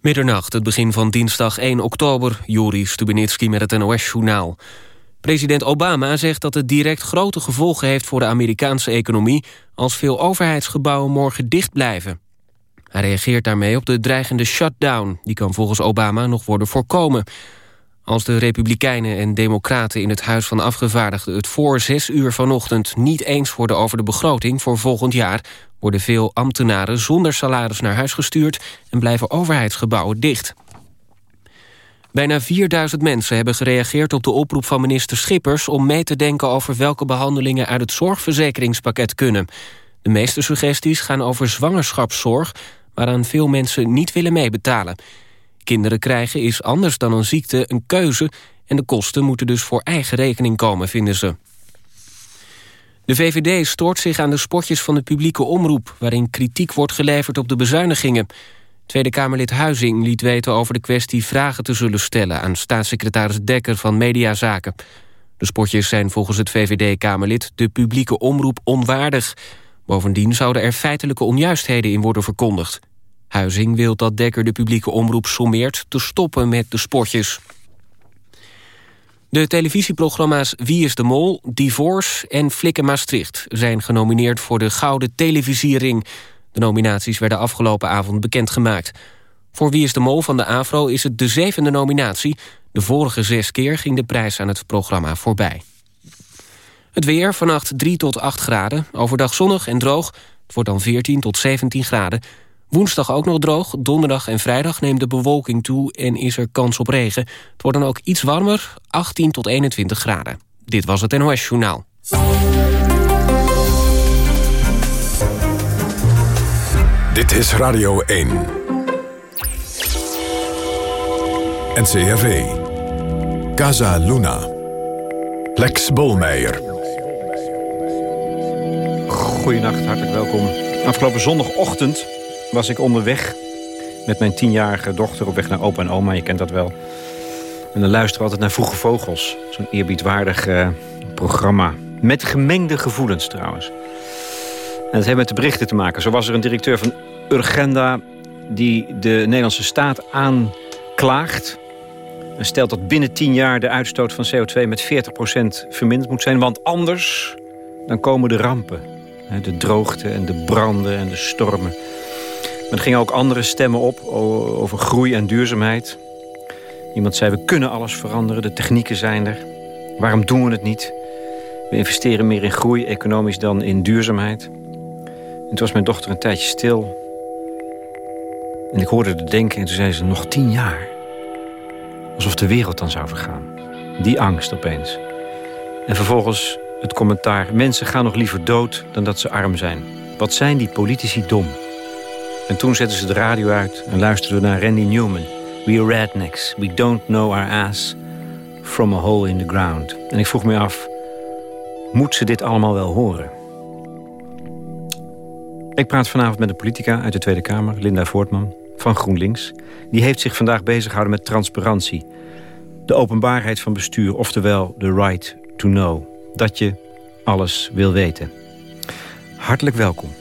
Middernacht, het begin van dinsdag 1 oktober. Juri Stubenitski met het NOS-journaal. President Obama zegt dat het direct grote gevolgen heeft voor de Amerikaanse economie... als veel overheidsgebouwen morgen dicht blijven. Hij reageert daarmee op de dreigende shutdown. Die kan volgens Obama nog worden voorkomen. Als de Republikeinen en Democraten in het Huis van Afgevaardigden... het voor zes uur vanochtend niet eens worden over de begroting voor volgend jaar... worden veel ambtenaren zonder salaris naar huis gestuurd... en blijven overheidsgebouwen dicht. Bijna 4000 mensen hebben gereageerd op de oproep van minister Schippers... om mee te denken over welke behandelingen uit het zorgverzekeringspakket kunnen. De meeste suggesties gaan over zwangerschapszorg... waaraan veel mensen niet willen meebetalen... Kinderen krijgen is anders dan een ziekte een keuze... en de kosten moeten dus voor eigen rekening komen, vinden ze. De VVD stoort zich aan de spotjes van de publieke omroep... waarin kritiek wordt geleverd op de bezuinigingen. Tweede Kamerlid Huizing liet weten over de kwestie vragen te zullen stellen... aan staatssecretaris Dekker van Mediazaken. De spotjes zijn volgens het VVD-Kamerlid de publieke omroep onwaardig. Bovendien zouden er feitelijke onjuistheden in worden verkondigd. Huizing wil dat Dekker de publieke omroep sommeert te stoppen met de spotjes. De televisieprogramma's Wie is de Mol, Divorce en Flikken Maastricht... zijn genomineerd voor de Gouden Televisiering. De nominaties werden afgelopen avond bekendgemaakt. Voor Wie is de Mol van de AVRO is het de zevende nominatie. De vorige zes keer ging de prijs aan het programma voorbij. Het weer, vannacht 3 tot 8 graden. Overdag zonnig en droog. Het wordt dan 14 tot 17 graden. Woensdag ook nog droog. Donderdag en vrijdag neemt de bewolking toe en is er kans op regen. Het wordt dan ook iets warmer, 18 tot 21 graden. Dit was het NOS Journaal. Dit is Radio 1. NCRV. Casa Luna. Lex Bolmeijer. Goedenacht, hartelijk welkom. Afgelopen zondagochtend was ik onderweg met mijn tienjarige dochter op weg naar opa en oma. Je kent dat wel. En dan luisteren we altijd naar Vroege Vogels. Zo'n eerbiedwaardig uh, programma. Met gemengde gevoelens trouwens. En dat heeft met de berichten te maken. Zo was er een directeur van Urgenda... die de Nederlandse staat aanklaagt... en stelt dat binnen tien jaar de uitstoot van CO2 met 40% verminderd moet zijn. Want anders dan komen de rampen. De droogte en de branden en de stormen. Er gingen ook andere stemmen op over groei en duurzaamheid. Iemand zei, we kunnen alles veranderen, de technieken zijn er. Waarom doen we het niet? We investeren meer in groei, economisch, dan in duurzaamheid. En toen was mijn dochter een tijdje stil. En ik hoorde haar denken en toen zei ze, nog tien jaar. Alsof de wereld dan zou vergaan. Die angst opeens. En vervolgens het commentaar, mensen gaan nog liever dood dan dat ze arm zijn. Wat zijn die politici dom? En toen zetten ze de radio uit en luisterden naar Randy Newman. We are rednecks. We don't know our ass from a hole in the ground. En ik vroeg me af, moet ze dit allemaal wel horen? Ik praat vanavond met een politica uit de Tweede Kamer, Linda Voortman, van GroenLinks. Die heeft zich vandaag bezig gehouden met transparantie. De openbaarheid van bestuur, oftewel the right to know. Dat je alles wil weten. Hartelijk welkom.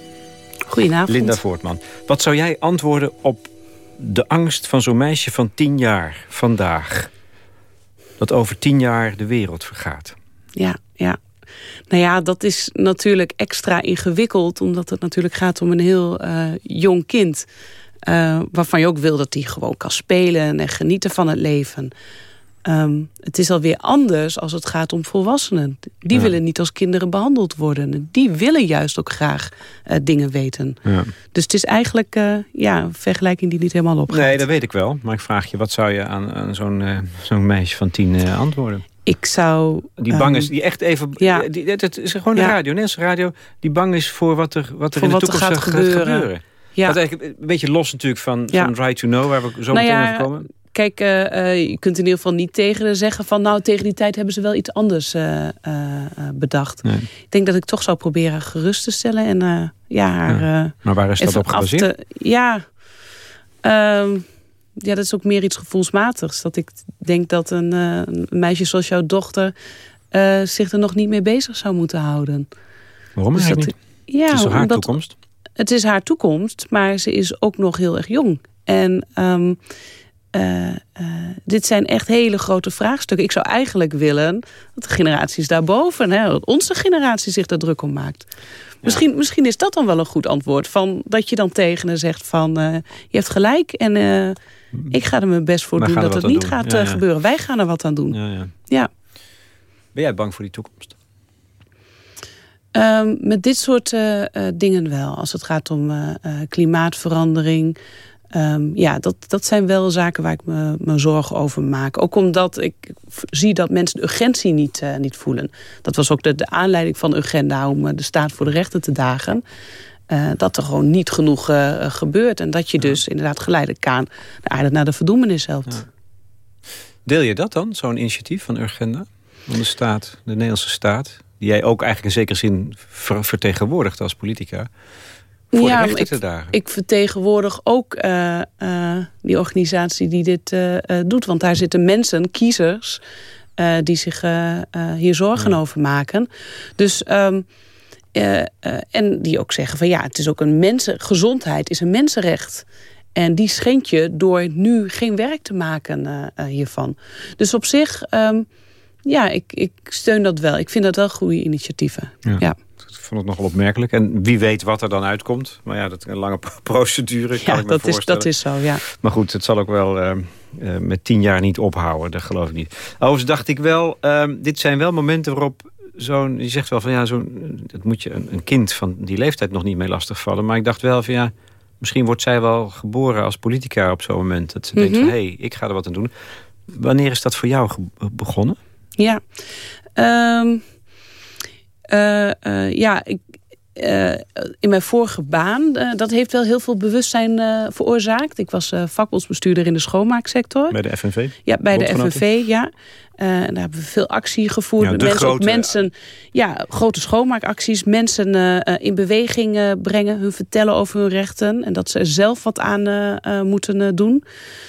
Goedenavond. Linda Voortman. Wat zou jij antwoorden op de angst van zo'n meisje van tien jaar vandaag? Dat over tien jaar de wereld vergaat. Ja, ja. Nou ja, dat is natuurlijk extra ingewikkeld... omdat het natuurlijk gaat om een heel uh, jong kind... Uh, waarvan je ook wil dat hij gewoon kan spelen en genieten van het leven. Um, het is alweer anders als het gaat om volwassenen. Die willen niet als kinderen behandeld worden. Die willen juist ook graag uh, dingen weten. Ja. Dus het is eigenlijk uh, ja, een vergelijking die niet helemaal opgaat. Nee, dat weet ik wel. Maar ik vraag je, wat zou je aan, aan zo'n uh, zo'n meisje van tien antwoorden? Ik zou... Die bang is, die echt even... Ja. Die, het is gewoon de radio, Nederlandse radio... die bang is voor wat er, wat er voor in de toekomst gaat gebeuren. Gaat gebeuren. Ja. Dat eigenlijk een beetje los natuurlijk van, van Right to Know... waar we zo nou meteen over komen. Kijk, uh, je kunt in ieder geval niet tegen zeggen van... nou, tegen die tijd hebben ze wel iets anders uh, bedacht. Nee. Ik denk dat ik toch zou proberen gerust te stellen. En ja, haar, ja. Maar waar is dat op gebaseerd? Te, ja, ehm, ja, dat is ook meer iets gevoelsmatigs. Dat ik denk dat een, een meisje zoals jouw dochter... zich er nog niet mee bezig zou moeten houden. Waarom dus dat, niet? Ja, het is haar omdat, toekomst? Het is haar toekomst, maar ze is ook nog heel erg jong. En um, dit zijn echt hele grote vraagstukken. Ik zou eigenlijk willen dat de generaties daarboven, hè, dat onze generatie zich daar druk om maakt. Misschien, misschien is dat dan wel een goed antwoord. Van, dat je dan tegen hen zegt van je hebt gelijk en ik ga er mijn best voor doen dat het niet gaat gebeuren. Wij gaan er wat aan doen. Ja, ja. Ben jij bang voor die toekomst? Um, met dit soort dingen wel. Als het gaat om klimaatverandering. Um, ja, dat, dat zijn wel zaken waar ik me, me zorgen over maak. Ook omdat ik zie dat mensen de urgentie niet, niet voelen. Dat was ook de, de aanleiding van de agenda om de staat voor de rechten te dagen. dat er gewoon niet genoeg gebeurt. En dat je dus inderdaad geleidelijk aan de aarde naar de verdoemenis helpt. Deel je dat dan, zo'n initiatief van Urgenda? Van de staat, de Nederlandse staat? die jij ook eigenlijk in zekere zin vertegenwoordigt als politica. Voor ja, de ik, dagen. ik vertegenwoordig ook uh, uh, die organisatie die dit uh, doet. Want daar zitten mensen, kiezers, die zich hier zorgen over maken. Dus... Um, en die ook zeggen van ja, het is ook een mensen, gezondheid is een mensenrecht. En die schendt je door nu geen werk te maken hiervan. Dus op zich um, ja, ik, ik steun dat wel. Ik vind dat wel goede initiatieven. Ja. Ik vond het nogal opmerkelijk. En wie weet wat er dan uitkomt. Maar ja, dat is een lange procedure. Kan ja, ik me dat, is, dat is zo, ja. Maar goed, het zal ook wel uh, uh, met tien jaar niet ophouden. Dat geloof ik niet. Overigens dacht ik wel, uh, dit zijn wel momenten waarop zo'n... Je zegt wel van ja, zo'n, dat moet je een, een, kind van die leeftijd nog niet mee lastigvallen. Maar ik dacht wel van ja, misschien wordt zij wel geboren als politica op zo'n moment. Dat ze denkt van hé, mhm. hey, ik ga er wat aan doen. Wanneer is dat voor jou begonnen? Ja, um, uh, ja, ik, uh, in mijn vorige baan, uh, dat heeft wel heel veel bewustzijn uh, veroorzaakt. Ik was vakbondsbestuurder in de schoonmaaksector. Bij de FNV? Ja, bij de FNV, ja. Uh, daar hebben we veel actie gevoerd. Ja, met mensen, grote... mensen, ja, grote schoonmaakacties. Mensen uh, in beweging brengen. Hun vertellen over hun rechten. En dat ze er zelf wat aan moeten doen.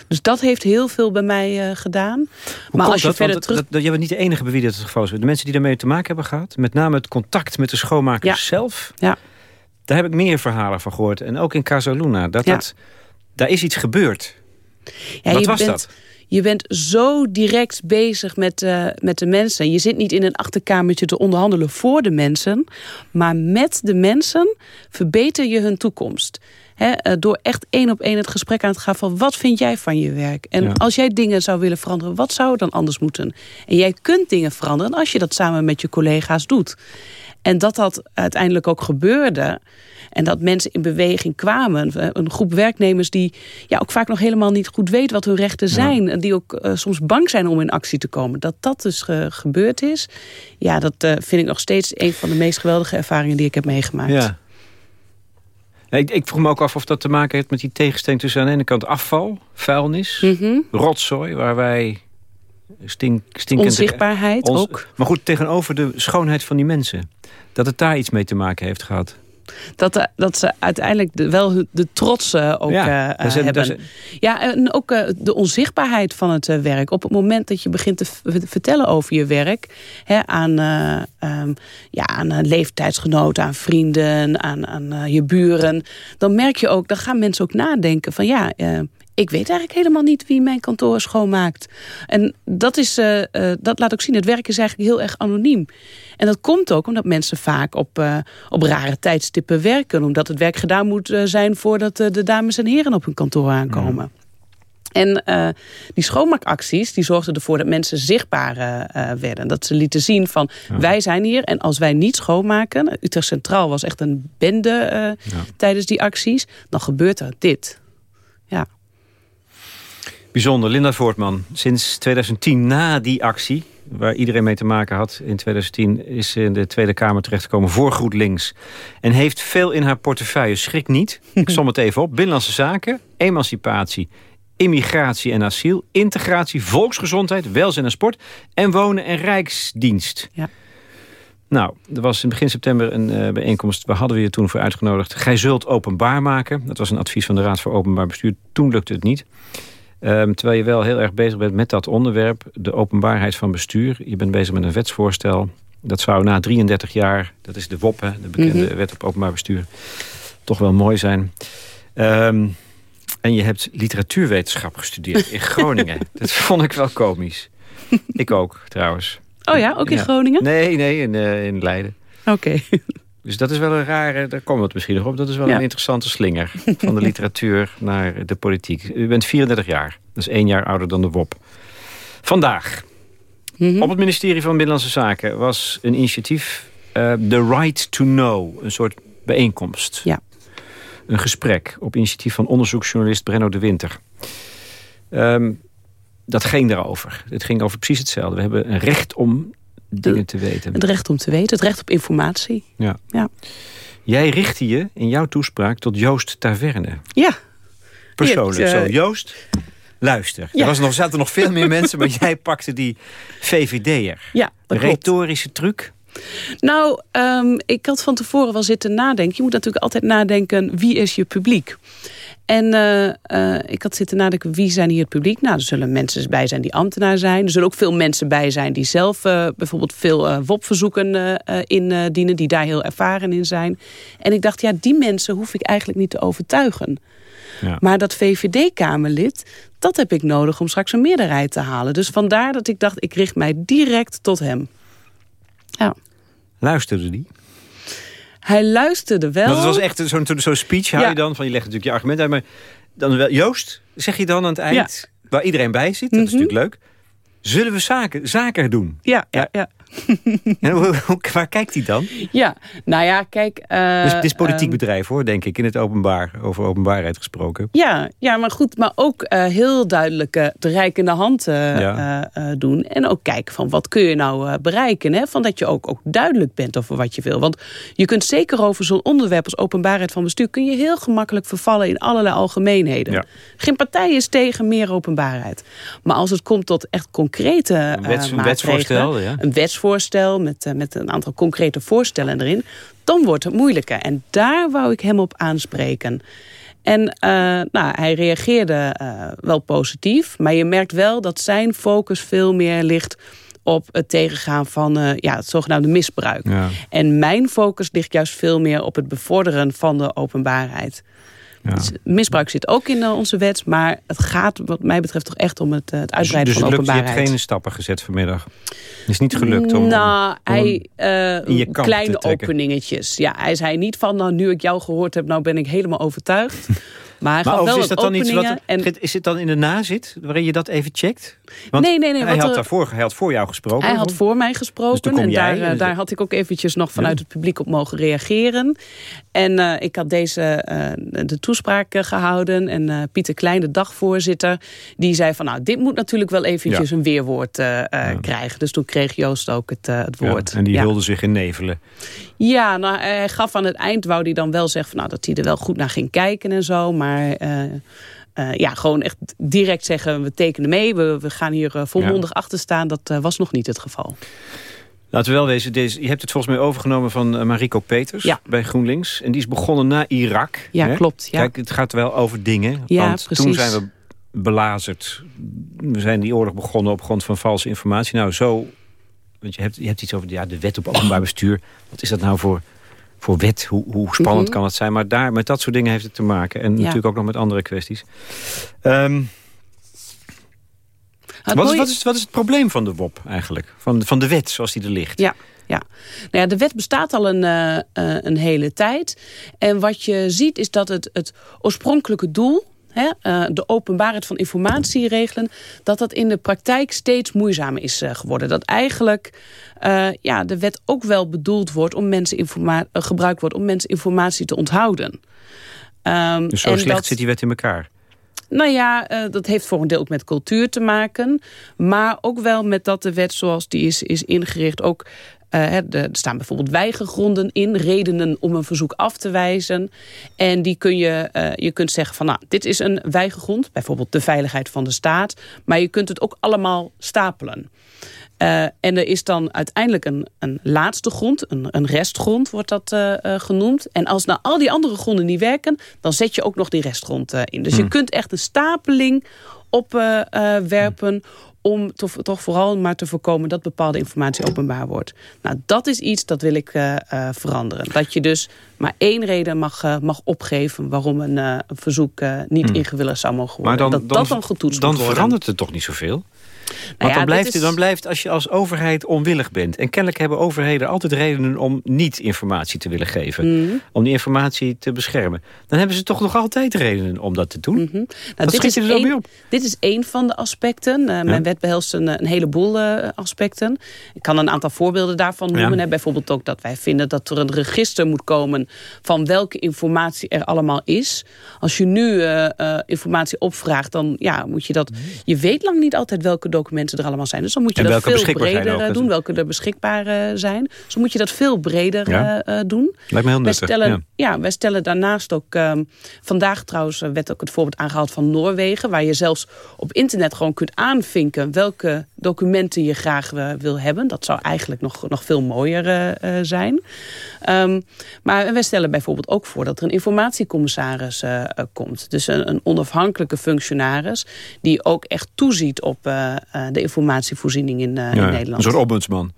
Dus dat heeft heel veel bij mij gedaan. Hoe maar als je dat? verder terug... Dat, bent niet de enige bij wie dat het geval is. De mensen die daarmee te maken hebben gehad. Met name het contact met de schoonmakers zelf. Ja. Daar heb ik meer verhalen van gehoord. En ook in Casaluna. Dat, dat, daar is iets gebeurd. Ja, Wat was bent... dat? Je bent zo direct bezig met, uh, met de mensen. Je zit niet in een achterkamertje te onderhandelen voor de mensen. Maar met de mensen verbeter je hun toekomst. He, uh, door echt één op één het gesprek aan te gaan van wat vind jij van je werk? En als jij dingen zou willen veranderen, wat zou dan anders moeten? En jij kunt dingen veranderen als je dat samen met je collega's doet. En dat dat uiteindelijk ook gebeurde. En dat mensen in beweging kwamen. Een groep werknemers die ja, ook vaak nog helemaal niet goed weet wat hun rechten zijn. En die ook uh, soms bang zijn om in actie te komen. Dat dat dus gebeurd is. Ja, dat uh, vind ik nog steeds een van de meest geweldige ervaringen die ik heb meegemaakt. Ja. Ik, ik vroeg me ook af of dat te maken heeft met die tegenstelling tussen aan de ene kant afval, vuilnis, mm -hmm. rotzooi, waar wij stink, stinkende... Onzichtbaarheid ook. Maar goed, tegenover de schoonheid van die mensen. Dat het daar iets mee te maken heeft gehad dat, eh, dat ze uiteindelijk de, wel de trots ook ja, uh, hebben. Ja, en ook uh, de onzichtbaarheid van het werk. Op het moment dat je begint te vertellen over je werk... Hè, aan, um, ja, aan leeftijdsgenoten, aan vrienden, aan, aan je buren... dan merk je ook, dan gaan mensen ook nadenken van... ja, ik weet eigenlijk helemaal niet wie mijn kantoor schoonmaakt. En dat, is, uh, uh, dat laat ook zien, het werk is eigenlijk heel erg anoniem. En dat komt ook omdat mensen vaak op, uh, op rare tijdstippen werken. Omdat het werk gedaan moet zijn voordat de dames en heren op hun kantoor aankomen. Mm. En uh, die schoonmaakacties die zorgden ervoor dat mensen zichtbaar uh, werden. Dat ze lieten zien van wij zijn hier en als wij niet schoonmaken... Utrecht Centraal was echt een bende uh, ja. tijdens die acties... dan gebeurt er dit. Ja. Bijzonder. Linda Voortman, sinds 2010 na die actie waar iedereen mee te maken had in 2010... is ze in de Tweede Kamer terechtgekomen voor GroenLinks. En heeft veel in haar portefeuille. Schrik niet. Ik som het even op. Binnenlandse zaken, emancipatie, immigratie en asiel... integratie, volksgezondheid, welzijn en sport... en wonen en rijksdienst. Ja. Nou, er was in begin september een uh, bijeenkomst... waar hadden we je toen voor uitgenodigd. Gij zult openbaar maken. Dat was een advies van de Raad voor Openbaar Bestuur. Toen lukte het niet. Um, terwijl je wel heel erg bezig bent met dat onderwerp, de openbaarheid van bestuur. Je bent bezig met een wetsvoorstel. Dat zou na 33 jaar, dat is de WOP, de bekende mhm. wet op openbaar bestuur, toch wel mooi zijn. Um, En je hebt literatuurwetenschap gestudeerd in Groningen. dat vond ik wel komisch. Ik ook, trouwens. Oh ja, ook in Groningen? Nee, nee, in, uh, in Leiden. Oké. Dus dat is wel een rare, daar komen we het misschien nog op... dat is wel een interessante slinger van de literatuur naar de politiek. U bent 34 jaar, dat is één jaar ouder dan de WOP. Vandaag, mhm. op het ministerie van Binnenlandse Zaken... was een initiatief, uh, The Right to Know, een soort bijeenkomst. Ja. Een gesprek op initiatief van onderzoeksjournalist Brenno de Winter. Um, dat ging daarover. Het ging over precies hetzelfde. We hebben een recht om dingen te weten. Het recht om te weten, het recht op informatie. Ja. ja. Jij richtte je in jouw toespraak tot Joost Taverne. Ja. Persoonlijk zo. Eh, Joost, luister. Ja. Er was nog, zaten nog veel meer mensen, maar jij pakte die VVD'er. Ja, dat Retorische truc. Nou, um, ik had van tevoren wel zitten nadenken. Je moet natuurlijk altijd nadenken, wie is je publiek? En uh, uh, ik had zitten nadenken, wie zijn hier het publiek? Nou, er zullen mensen bij zijn die ambtenaar zijn. Er zullen ook veel mensen bij zijn die zelf uh, bijvoorbeeld veel WOP-verzoeken indienen. Die daar heel ervaren in zijn. En ik dacht, ja, die mensen hoef ik eigenlijk niet te overtuigen. Ja. Maar dat VVD-Kamerlid, dat heb ik nodig om straks een meerderheid te halen. Dus vandaar dat ik dacht, ik richt mij direct tot hem. Ja. Luisterde die? Hij luisterde wel. Dat was echt zo'n zo speech hou je dan. Van je legt natuurlijk je argument uit. Maar dan wel, Joost, zeg je dan aan het eind. Waar iedereen bij zit. Dat is mhm. natuurlijk leuk. Zullen we zaken, zaken doen? Ja, ja, ja. en waar kijkt hij dan? Ja, nou ja, kijk... Uh, dus het is politiek ehm, bedrijf hoor, denk ik, in het openbaar. Over openbaarheid gesproken. Ja, ja maar goed, maar ook uh, heel duidelijk uh, de rijkende hand doen. En ook kijken van wat kun je nou bereiken. Hè? Van dat je ook, ook duidelijk bent over wat je wil. Want je kunt zeker over zo'n onderwerp als openbaarheid van bestuur... kun je heel gemakkelijk vervallen in allerlei algemeenheden. Ja. Geen partij is tegen meer openbaarheid. Maar als het komt tot echt concrete een wets, Een wetsvoorstel, ja. Een wetsvoorstel voorstel met, uh, met een aantal concrete voorstellen erin, dan wordt het moeilijker. En daar wou ik hem op aanspreken. En uh, nou, hij reageerde uh, wel positief, maar je merkt wel dat zijn focus veel meer ligt op het tegengaan van uh, ja, het zogenaamde misbruik. Ja. En mijn focus ligt juist veel meer op het bevorderen van de openbaarheid. Ja. Dus misbruik zit ook in onze wet, maar het gaat wat mij betreft toch echt om het, het uitbreiden dus, van openbaarheid. Dus je hebt geen stappen gezet vanmiddag? Het is niet gelukt om, nou, om, hij, uh, kleine openingetjes. Ja, hij zei niet van, nou, nu ik jou gehoord heb, nou ben ik helemaal overtuigd. Maar, maar wel is dat dan iets wat, en, Is het dan in de nazit waarin je dat even checkt? Want nee, nee, nee. Hij had, daarvoor, hij had voor jou gesproken. Hij had voor mij gesproken. Dus en daar, jij, daar had ik ook eventjes nog vanuit het publiek op mogen reageren. En uh, ik had deze uh, de toespraak uh, gehouden. En Pieter Klein, de dagvoorzitter, die zei van... nou, dit moet natuurlijk wel eventjes ja. een weerwoord ja. krijgen. Dus toen kreeg Joost ook het, het woord. en die wilde zich in nevelen. Ja, nou, hij gaf aan het eind, wou hij dan wel zeggen... Van, nou, dat hij er wel goed naar ging kijken en zo. Maar... Uh, ja, gewoon echt direct zeggen, we tekenen mee. We, we gaan hier uh, volmondig ja. achter staan. Dat uh, was nog niet het geval. Laten we wel wezen, deze, je hebt het volgens mij overgenomen van Mariko Peters ja. bij GroenLinks. En die is begonnen na Irak. Ja, hè? klopt. Ja. Kijk, het gaat wel over dingen. Ja, want precies. toen zijn we belazerd. We zijn die oorlog begonnen op grond van valse informatie. Nou, zo... Want je hebt, je hebt iets over ja, de wet op openbaar bestuur. Wat is dat nou voor voor wet. Hoe, hoe spannend mm -hmm. kan het zijn? Maar daar, met dat soort dingen heeft het te maken. En ja. natuurlijk ook nog met andere kwesties. Um, wat, is, wat, is, wat is het probleem van de WOP eigenlijk? Van, van de wet zoals die er ligt? Ja. Ja. Nou ja, de wet bestaat al een, uh, uh, een hele tijd. En wat je ziet is dat het, het oorspronkelijke doel... Hè, uh, de openbaarheid van informatie regelen... dat dat in de praktijk steeds moeizamer is geworden. Dat eigenlijk uh, ja, de wet ook wel bedoeld wordt om mensen gebruikt wordt om mensen informatie te onthouden. Um, dus zo slecht dat, zit die wet in elkaar? Nou ja, uh, dat heeft voor een deel ook met cultuur te maken. Maar ook wel met dat de wet zoals die is, is ingericht ook er staan bijvoorbeeld weigergronden in, redenen om een verzoek af te wijzen. En die kun je, uh, je kunt zeggen van nou, dit is een weigergrond, bijvoorbeeld de veiligheid van de staat. Maar je kunt het ook allemaal stapelen. Uh, en er is dan uiteindelijk een, een laatste grond, een, een restgrond wordt dat uh, uh, genoemd. En als nou al die andere gronden niet werken, dan zet je ook nog die restgrond in. Dus hmm. je kunt echt een stapeling opwerpen om toch, vooral maar te voorkomen dat bepaalde informatie openbaar wordt. Nou, dat is iets dat wil ik veranderen. Dat je dus maar één reden mag, mag opgeven... waarom een, een verzoek niet hmm. ingewilligd zou mogen worden. Maar dan, dat dat dan getoetst Dan verandert het toch niet zoveel? Want dan, blijft, dan blijft als je als overheid onwillig bent... en kennelijk hebben overheden altijd redenen om niet informatie te willen geven... Mhm. om die informatie te beschermen... dan hebben ze toch nog altijd redenen om dat te doen. Mm -hmm. nou, dit is er een, op. Dit is één van de aspecten. Uh, Mijn wet behelst een, een heleboel uh, aspecten. Ik kan een aantal voorbeelden daarvan noemen. Ja. Bijvoorbeeld ook dat wij vinden dat er een register moet komen... van welke informatie er allemaal is. Als je nu uh, informatie opvraagt, dan ja, moet je dat... Je weet lang niet altijd welke documenten er allemaal zijn. Dus dan moet je dat veel breder eh, doen. Welke er beschikbaar eh, zijn. Dus dan moet je dat veel breder eh, doen. Lijkt me heel nuttig. Wij stellen, ja. wij stellen daarnaast ook... Ehm, vandaag trouwens werd ook het voorbeeld aangehaald van Noorwegen. Waar je zelfs op internet gewoon kunt aanvinken... welke documenten je graag wil hebben. Dat zou eigenlijk nog, nog veel mooier zijn. Um, maar wij stellen bijvoorbeeld ook voor dat er een informatiecommissaris komt. Dus een, een, onafhankelijke functionaris die ook echt toeziet op eh, de informatievoorziening in, in Nederland. Een soort ombudsman.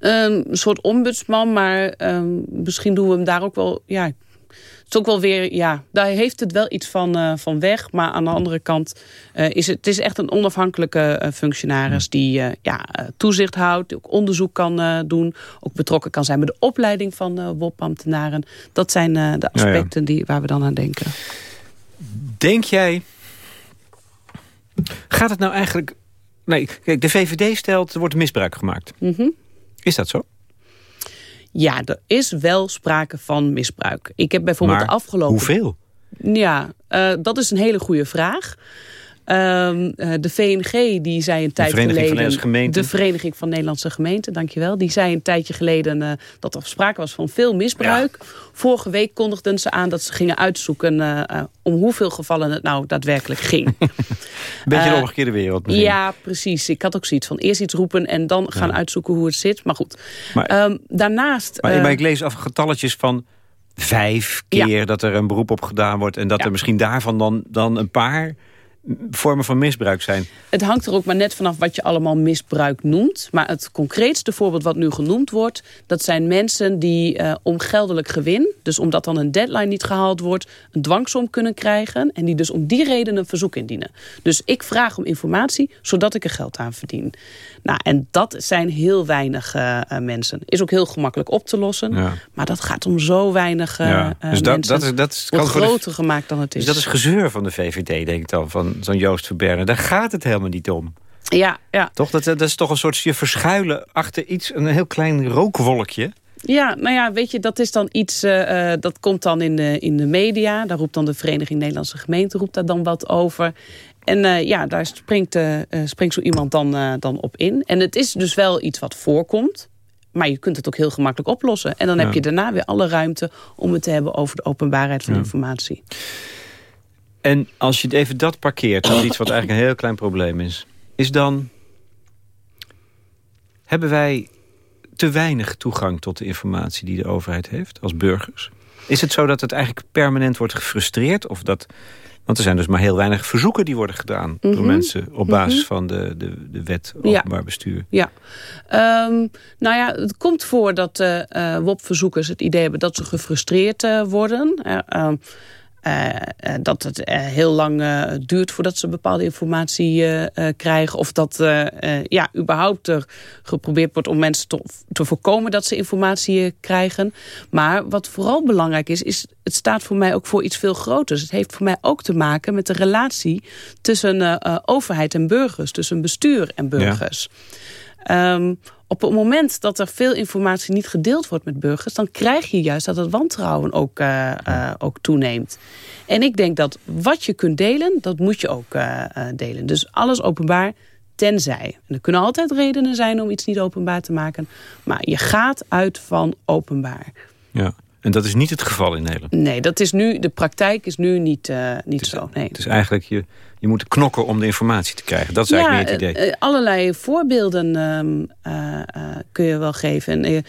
een soort ombudsman, maar ehm, misschien doen we hem daar ook wel... Ja, is ook wel weer, ja, daar heeft het wel iets van, uh, van weg. Maar aan de andere kant uh, is het, het is echt een onafhankelijke uh, functionaris... die ja, toezicht houdt, ook onderzoek kan doen... ook betrokken kan zijn bij de opleiding van WOP-ambtenaren. Dat zijn de aspecten Die, waar we dan aan denken. Denk jij Gaat het nou eigenlijk... Nee, kijk, de VVD stelt, er wordt misbruik gemaakt. Mhm. Is dat zo? Ja, er is wel sprake van misbruik. Ik heb bijvoorbeeld maar de afgelopen... hoeveel? Ja, uh, dat is een hele goede vraag. Um, uh, de VNG die zei een tijd geleden... De Vereniging van Nederlandse Gemeenten, dankjewel. Die zei een tijdje geleden uh, dat er sprake was van veel misbruik. Ja. Vorige week kondigden ze aan dat ze gingen uitzoeken... Uh, om hoeveel gevallen het nou daadwerkelijk ging. Beetje de omgekeerde wereld misschien. Ja, precies. Ik had ook zoiets van eerst iets roepen... en dan gaan uitzoeken hoe het zit. Maar goed. Maar, um, daarnaast... Maar, maar, ik lees af getalletjes van vijf keer ja. dat er een beroep op gedaan wordt... en dat er misschien daarvan dan, dan een paar vormen van misbruik zijn? Het hangt er ook maar net vanaf wat je allemaal misbruik noemt. Maar het concreetste voorbeeld wat nu genoemd wordt... dat zijn mensen die uh, om geldelijk gewin... dus omdat dan een deadline niet gehaald wordt... een dwangsom kunnen krijgen... en die dus om die reden een verzoek indienen. Dus ik vraag om informatie, zodat ik er geld aan verdien. Nou, en dat zijn heel weinig uh, mensen. Is ook heel gemakkelijk op te lossen. Ja. Maar dat gaat om zo weinig uh, ja. dus dat, mensen. Dat is, dat is, wordt groter gemaakt dan het is. Dus dat is gezeur van de VVD, denk ik dan. Van zo'n Joost Verberne. Daar gaat het helemaal niet om. Ja, ja. Toch? Dat, dat is toch een soort je verschuilen achter iets, een heel klein rookwolkje. Ja, nou ja, weet je, dat is dan iets, uh, dat komt dan in de, in de media. Daar roept dan de Vereniging Nederlandse Gemeenten roept daar dan wat over. En uh, ja, daar springt, uh, springt zo iemand dan, dan op in. En het is dus wel iets wat voorkomt. Maar je kunt het ook heel gemakkelijk oplossen. En dan ja. heb je daarna weer alle ruimte om het te hebben over de openbaarheid van ja. informatie. En als je even dat parkeert, dat is iets wat eigenlijk een heel klein probleem is. Is dan... Hebben wij te weinig toegang tot de informatie die de overheid heeft als burgers? Is het zo dat het eigenlijk permanent wordt gefrustreerd? Of dat, want er zijn dus maar heel weinig verzoeken die worden gedaan... Mm -hmm. door mhm. mensen op basis mm -hmm. van de, de, de wet openbaar ja. bestuur. Ja, um, nou ja, het komt voor dat uh, WOP-verzoekers het idee hebben... dat ze gefrustreerd uh, worden... Uh, uh, dat het uh, heel lang uh, duurt voordat ze bepaalde informatie krijgen. Of dat ja, überhaupt er geprobeerd wordt om mensen te, te, voorkomen dat ze informatie krijgen. Maar wat vooral belangrijk is, is het staat voor mij ook voor iets veel groters. Het heeft voor mij ook te maken met de relatie tussen overheid en burgers. Tussen bestuur en burgers. Ja. Um, op het moment dat er veel informatie niet gedeeld wordt met burgers... dan krijg je juist dat het wantrouwen ook, uh, uh, ook toeneemt. En ik denk dat wat je kunt delen, dat moet je ook uh, delen. Dus alles openbaar, tenzij. En er kunnen altijd redenen zijn om iets niet openbaar te maken. Maar je gaat uit van openbaar. Ja. En dat is niet het geval in Nederland? Nee, dat is nu, de praktijk is nu niet, uh, niet is, zo. Nee. Het is eigenlijk, je, je moet knokken om de informatie te krijgen. Dat is ja, eigenlijk meer het idee. Uh, allerlei voorbeelden um, uh, kun je wel geven. En,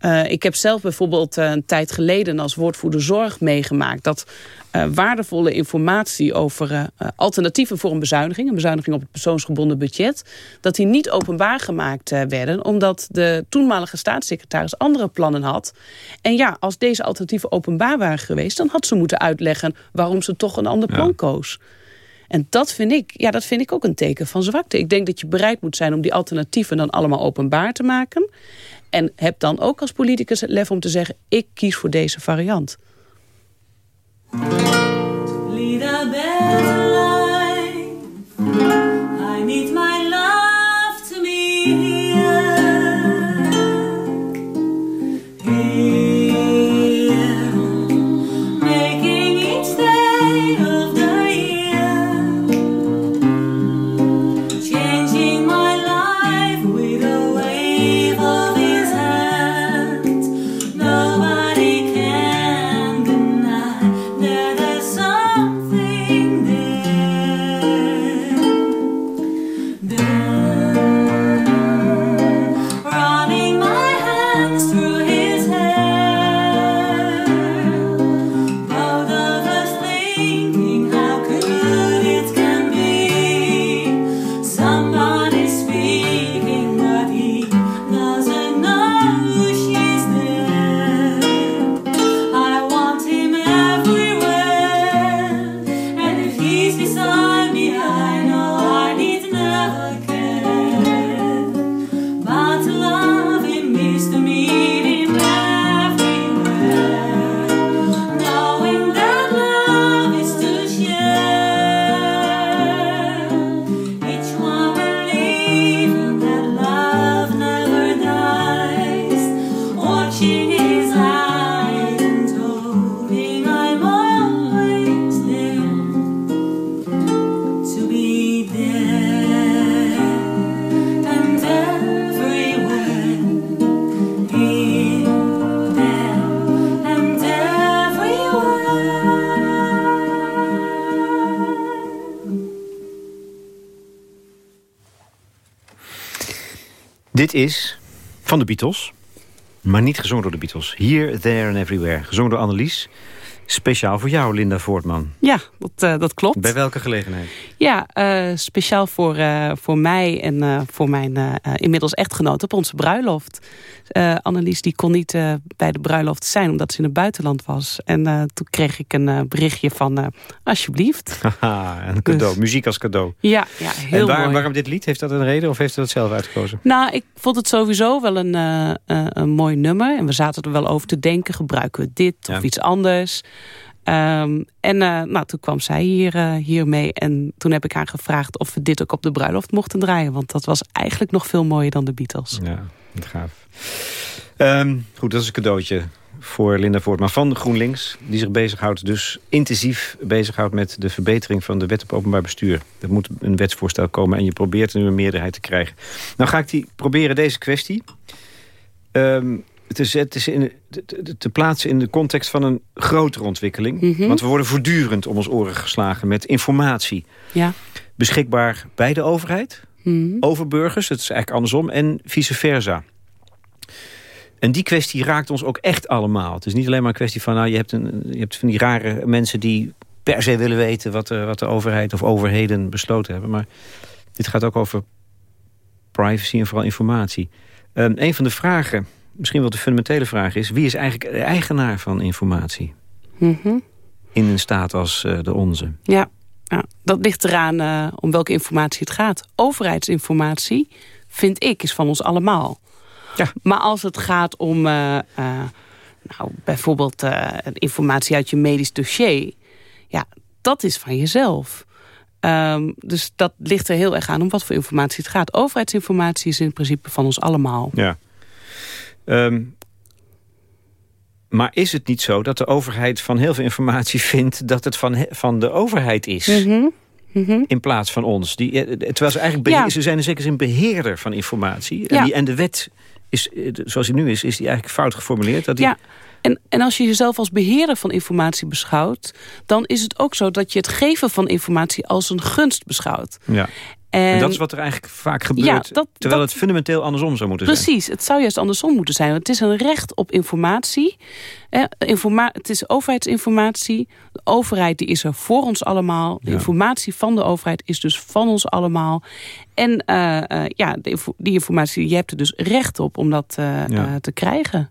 Uh, ik heb zelf bijvoorbeeld uh, een tijd geleden als woordvoerder zorg meegemaakt... dat uh, waardevolle informatie over alternatieven voor een bezuiniging... een bezuiniging op het persoonsgebonden budget... dat die niet openbaar gemaakt werden... omdat de toenmalige staatssecretaris andere plannen had. En ja, als deze alternatieven openbaar waren geweest... dan had ze moeten uitleggen waarom ze toch een ander plan ja. koos. En dat vind, ik, ja, dat vind ik ook een teken van zwakte. Ik denk dat je bereid moet zijn om die alternatieven dan allemaal openbaar te maken. En heb dan ook als politicus het lef om te zeggen... ik kies voor deze variant. Dit is van de Beatles, maar niet gezongen door de Beatles. Here, There and Everywhere. Gezongen door Annelies. Speciaal voor jou, Linda Voortman. Ja, dat, uh, dat klopt. Bij welke gelegenheid? Ja, uh, speciaal voor, uh, voor mij en voor mijn inmiddels echtgenoot op onze bruiloft. Annelies die kon niet bij de bruiloft zijn omdat ze in het buitenland was. En toen kreeg ik een berichtje van alsjeblieft. Haha, een cadeau. Dus, Muziek als cadeau. Ja, ja heel en waar, mooi. waarom dit lied? Heeft dat een reden of heeft ze dat zelf uitgekozen? Nou, ik vond het sowieso wel een, een mooi nummer. En we zaten er wel over te denken. Gebruiken we dit of iets anders? Um, en uh, nou, toen kwam zij hier, uh, hier mee. En toen heb ik haar gevraagd of we dit ook op de bruiloft mochten draaien. Want dat was eigenlijk nog veel mooier dan de Beatles. Ja, gaaf. Um, goed, dat is een cadeautje voor Linda Voortma van GroenLinks. Die zich bezighoudt, dus intensief bezighoudt met de verbetering van de wet op openbaar bestuur. Er moet een wetsvoorstel komen en je probeert nu een meerderheid te krijgen. Nou ga ik die proberen deze kwestie... Um, te, in, te, te, plaatsen in de context van een grotere ontwikkeling. Mhm. Want we worden voortdurend om ons oren geslagen met informatie. Ja. Beschikbaar bij de overheid, Mhm. over burgers, het is eigenlijk andersom, en vice versa. En die kwestie raakt ons ook echt allemaal. Het is niet alleen maar een kwestie van... Nou, je, hebt een, je hebt van die rare mensen die per se willen weten... wat de, wat de overheid of overheden besloten hebben. Maar dit gaat ook over privacy en vooral informatie. Um, een van de vragen misschien wel de fundamentele vraag is... wie is eigenlijk de eigenaar van informatie? Mhm. In een staat als uh, de onze. Ja, ja, dat ligt eraan uh, om welke informatie het gaat. Overheidsinformatie, vind ik, is van ons allemaal. Ja. Maar als het gaat om uh, nou, bijvoorbeeld informatie uit je medisch dossier... ja, dat is van jezelf. Um, dus dat ligt er heel erg aan om wat voor informatie het gaat. Overheidsinformatie is in principe van ons allemaal. Ja. Um, maar is het niet zo dat de overheid van heel veel informatie vindt... dat het van, van de overheid is? Mm -hmm. Mm -hmm. In plaats van ons. Die, terwijl ze eigenlijk beheer, Ja. ze zijn in zekere zin beheerder van informatie. En, Ja. die, en de wet, is, eh, zoals die nu is, is die eigenlijk fout geformuleerd. Dat die, Ja, en, en als je jezelf als beheerder van informatie beschouwt... dan is het ook zo dat je het geven van informatie als een gunst beschouwt. ja. En, dat is wat er eigenlijk vaak gebeurt, terwijl het fundamenteel andersom zou moeten zijn. Precies, het zou juist andersom moeten zijn. Want het is een recht op informatie. Eh, informa het is overheidsinformatie. De overheid die is er voor ons allemaal. De informatie van de overheid is dus van ons allemaal. En uh, ja, die informatie, je hebt er dus recht op om dat te krijgen.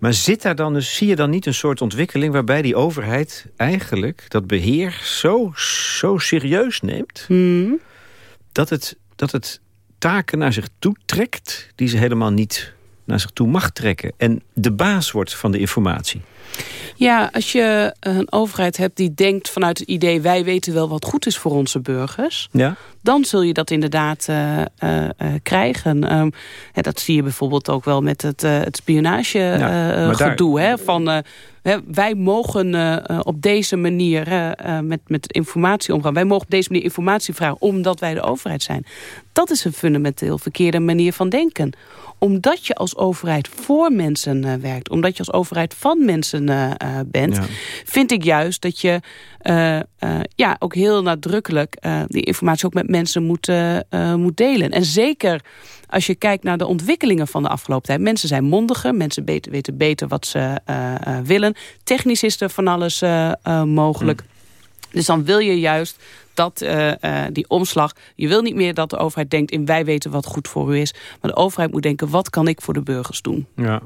Maar zit daar dan dus, zie je dan niet een soort ontwikkeling... waarbij die overheid eigenlijk dat beheer zo, zo serieus neemt... Hmm. Dat, het, dat het taken naar zich toe trekt... die ze helemaal niet naar zich toe mag trekken. En de baas wordt van de informatie. Ja, als je een overheid hebt die denkt vanuit het idee... wij weten wel wat goed is voor onze burgers... Ja. dan zul je dat inderdaad uh, uh, krijgen. Um, dat zie je bijvoorbeeld ook wel met het, het spionagegedoe. Ja, van wij mogen op deze manier met, met informatie omgaan. Wij mogen op deze manier informatie vragen... omdat wij de overheid zijn. Dat is een fundamenteel verkeerde manier van denken omdat je als overheid voor mensen uh, werkt... omdat je als overheid van mensen uh, bent... vind ik juist dat je ja, ook heel nadrukkelijk... die informatie ook met mensen moet, moet delen. En zeker als je kijkt naar de ontwikkelingen van de afgelopen tijd. Mensen zijn mondiger, mensen weten beter wat ze willen. Technisch is er van alles mogelijk. Mm. Dus dan wil je juist dat, uh, uh, die omslag... je wil niet meer dat de overheid denkt in wij weten wat goed voor u is. Maar de overheid moet denken wat kan ik voor de burgers doen. Ja.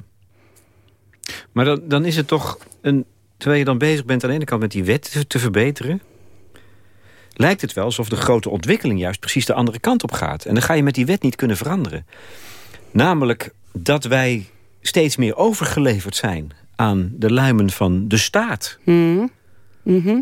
Maar dan, dan is het toch, een, terwijl je dan bezig bent aan de ene kant met die wet te, verbeteren... lijkt het wel alsof de grote ontwikkeling juist precies de andere kant op gaat. En dan ga je met die wet niet kunnen veranderen. Namelijk dat wij steeds meer overgeleverd zijn aan de luimen van de staat. Hmm. Mhm.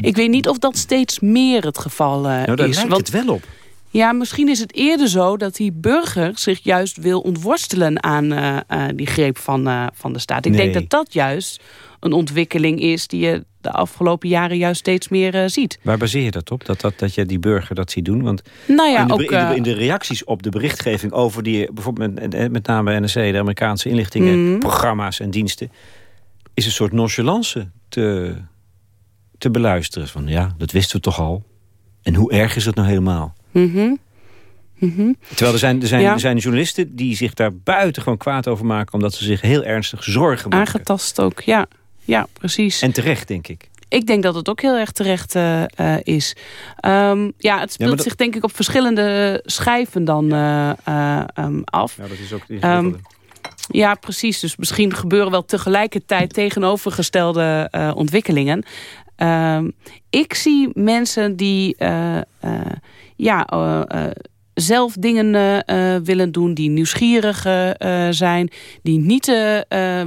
Ik weet niet of dat steeds meer het geval uh, nou, daar is. lijkt het wel op. Ja, misschien is het eerder zo dat die burger zich juist wil ontworstelen aan uh, uh, die greep van, van de staat. Ik denk dat dat juist een ontwikkeling is die je de afgelopen jaren juist steeds meer ziet. Waar baseer je dat op? Dat, dat, dat je die burger dat ziet doen? Want nou ja, in, de, ook, in, de, in, de, reacties op de berichtgeving over die, bijvoorbeeld met, met name NSC, de Amerikaanse inlichtingen, mhm. programma's en diensten, is een soort nonchalance te, te beluisteren. Van ja, dat wisten we toch al. En hoe erg is het nou helemaal? Mm Terwijl er zijn, er, zijn, er zijn journalisten die zich daar buiten gewoon kwaad over maken... omdat ze zich heel ernstig zorgen maken. Aangetast ook, ja. Ja, precies. En terecht, denk ik. Ik denk dat het ook heel erg terecht uh, is. Um, ja, het speelt zich denk ik op verschillende schijven dan uh, um, af. Ja, dat is ook um, ja, precies. Dus misschien gebeuren wel tegelijkertijd tegenovergestelde uh, ontwikkelingen. Ik zie mensen die ja, uh, zelf dingen willen doen, die nieuwsgierig zijn, die niet